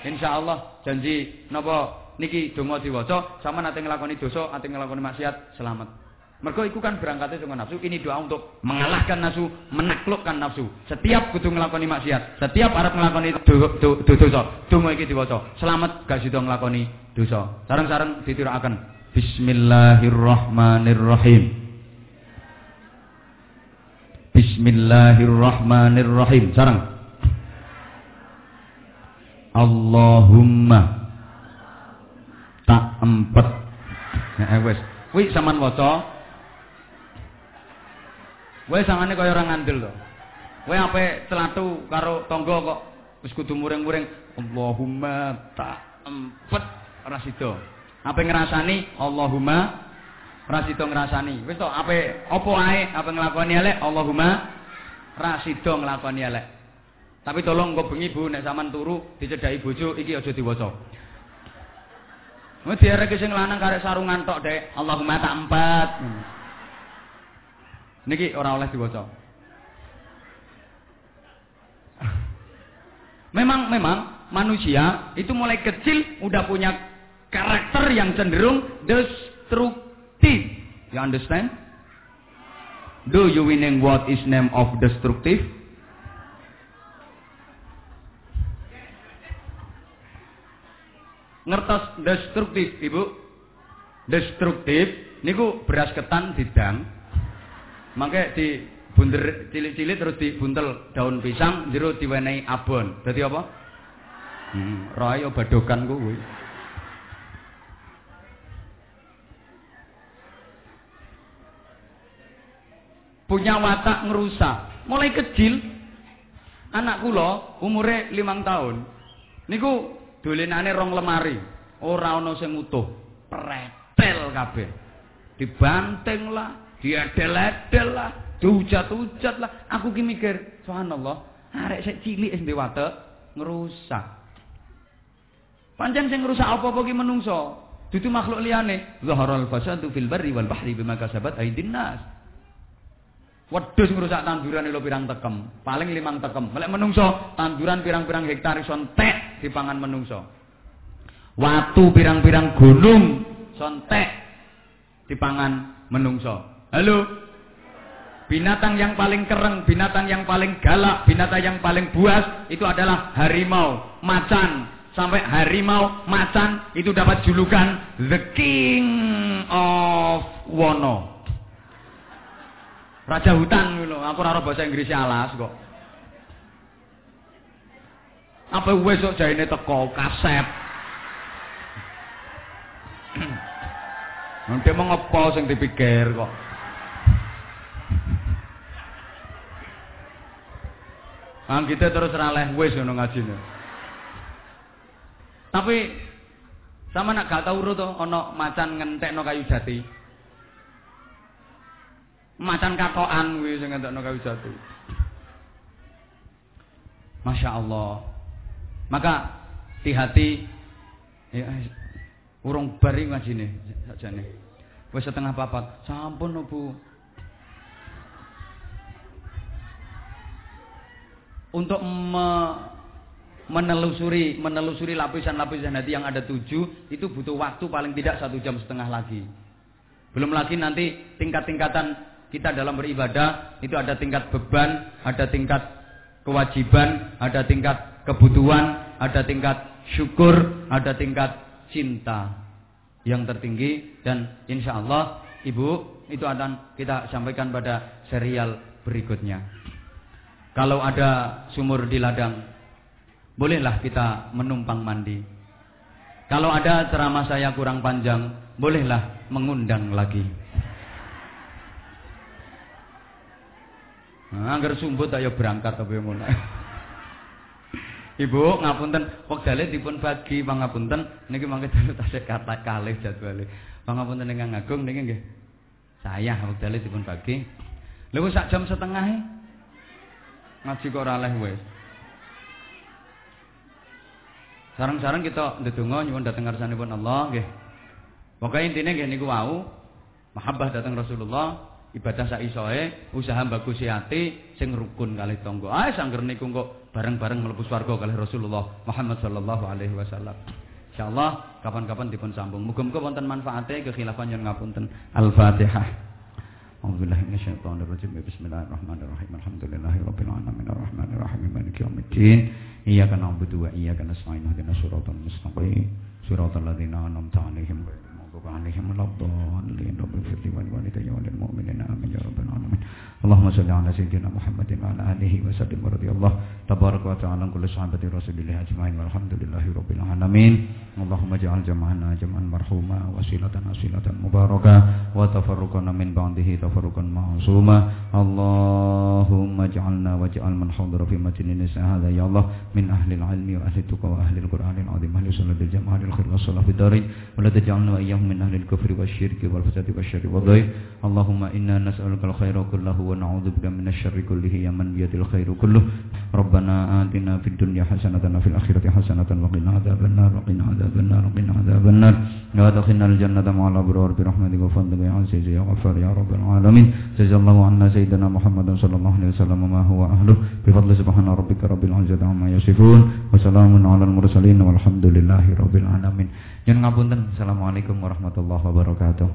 Insya Allah janji napa niki donga diwaca sama nate nglakoni dosa, ate nglakoni maksiat selamat. Mergo iku kan berangkatnya dengan nafsu. Ini doa untuk mengalahkan nafsu, menaklukkan nafsu. Setiap kudu ngelakoni maksiat, setiap arep ngelakoni dosa, donga iki diwaca. Selamat gak ngelakoni dosa. Sareng-sareng ditirakan. Bismillahirrahmanirrahim. Bismillahirrahmanirrahim. Sareng. Allahumma tak empet. Ya wis. Kuwi sampean waca Wae sangane kaya ora ngandel to. Wae ape celatu karo tangga kok wis kudu muring-muring Allahumma tak empet ora sida. Ape ngrasani Allahumma ora sida ngrasani. Wis to ape apa ae ape nglakoni elek Allahumma ora sida nglakoni elek. Tapi tolong kok bengi Bu nek sampean turu dicedhaki bojo iki aja diwaca. Wis diarek sing lanang karek sarungan tok, Dek. Allahumma tak empat. Niki orang oleh diwaca. Memang memang manusia itu mulai kecil udah punya karakter yang cenderung destruktif. You understand? Do you winning what is name of destructive? Ngertos destruktif, Ibu? Destruktif niku beras ketan didang Mangke di bunder cilik-cilik terus dibuntel daun pisang jero diwenehi abon. Dadi apa? Hmm, rayo badokan kuwi. Punya watak ngerusak. Mulai kecil anak kula umure limang tahun. Niku dolenane rong lemari. Ora ana sing utuh. Pretel kabeh. Dibanting lah, dia del lah, diujat-ujat lah. Aku ki mikir, subhanallah, arek sik cilik wis watek ngerusak. Pancen sing ngerusak apa-apa ki menungso. Dudu makhluk liyane. Zaharal fasadu fil barri wal bahri bima kasabat aydin nas. Wedhus ngerusak tanduran lho pirang tekem. Paling limang tekem. Melek menungso, tanduran pirang-pirang hektar sontek dipangan menungso. Watu pirang-pirang gunung sontek dipangan menungso. Halo? Binatang yang paling keren, binatang yang paling galak, binatang yang paling buas itu adalah harimau, macan. Sampai harimau, macan itu dapat julukan The King of Wono. Raja hutan. Aku ora bahasa Inggris alas kok. Apa wes kok jaine teko kasep. Nanti mau ngepo sing dipikir kok. Ah kita terus raleh wis ngono ngajine. Tapi Sama nak gak tau urut to ana macan ngentekno kayu jati. Macan katokan kuwi sing ngentekno kayu jati. Masya Allah. Maka hati-hati ya urung bari ngajine sakjane. Wis setengah papat. Sampun Bu. Untuk me menelusuri menelusuri lapisan-lapisan hati yang ada tujuh itu butuh waktu paling tidak satu jam setengah lagi. Belum lagi nanti tingkat-tingkatan kita dalam beribadah itu ada tingkat beban, ada tingkat kewajiban, ada tingkat kebutuhan, ada tingkat syukur, ada tingkat cinta yang tertinggi dan insya Allah ibu itu akan kita sampaikan pada serial berikutnya. Kalau ada sumur di ladang bolehlah kita menumpang mandi. Kalau ada ceramah saya kurang panjang, bolehlah mengundang lagi. Nah, agar sumbut ayo berangkat tapi mulai. Ibu ngapunten wektale dipun bagi pangapunten niki mangke tasih kata kalih jadwale. Pangapunten ingkang agung niki nggih. Saya wektale dipun bagi. Lha sak jam setengah e. Ngaji kok ora leh wis. Sarang-sarang kita ndedonga nyuwun dhateng ngarsanipun Allah nggih. Pokoke intine nggih niku wau mahabbah dhateng Rasulullah, ibadah sak isoe, usaha bagusi ati sing rukun kalih tangga. Ah sangger niku kok bareng-bareng mlebu warga kalih Rasulullah Muhammad sallallahu alaihi wasallam. Insyaallah kapan-kapan dipun sambung. Muga-muga wonten manfaate kekhilafan yang ngapunten. Al-Fatihah. Alhamdulillah minasyaitonir rajim. Bismillahirrahmanirrahim. Alhamdulillahirabbil alamin arrahmanir rahim maliki yaumiddin. Iyyaka na'budu wa iyyaka nasta'in. Ihdinas siratal mustaqim. Siratal ladzina an'amta 'alaihim ghairil الصراط المستقيم صراط الذين أنعمت عليهم غير المغضوب عليهم ولا الضالين رب اغفر لي ولوالدي وللمؤمنين آمين يا رب العالمين اللهم صل على سيدنا محمد وعلى آله وسلم ورضي الله تبارك وتعالى عن كل صحابة رسول الله أجمعين والحمد لله رب العالمين اللهم اجعل جمعنا جمعا مرحوما وسيلة وسيلة مباركة وتفرقنا من بعده تفرقا معصوما اللهم اجعلنا واجعل من حضر في مجلس هذا يا الله من أهل العلم وأهل التقى وأهل القرآن العظيم أهل الصلاة الجماعة الخير والصلاة في الدارين ولا تجعلنا من أهل الكفر والشرك والفساد والشر والضيق اللهم إنا نسألك الخير كله ونعوذ بك من الشر كله يا من بيد الخير كله. ربنا آتنا في الدنيا حسنة وفي الآخرة حسنة وقنا عذاب النار وقنا عذاب النار وقنا عذاب النار. وادخلنا الجنة مع الأبرار برحمتك وفضلك يا عزيز يا غفار يا رب العالمين. جزا الله عنا سيدنا محمد صلى الله عليه وسلم وما هو أهله. بفضل سبحان ربك رب العزة عما يصفون. وسلام على المرسلين والحمد لله رب العالمين. Yang ngapunten. Assalamualaikum warahmatullahi wabarakatuh.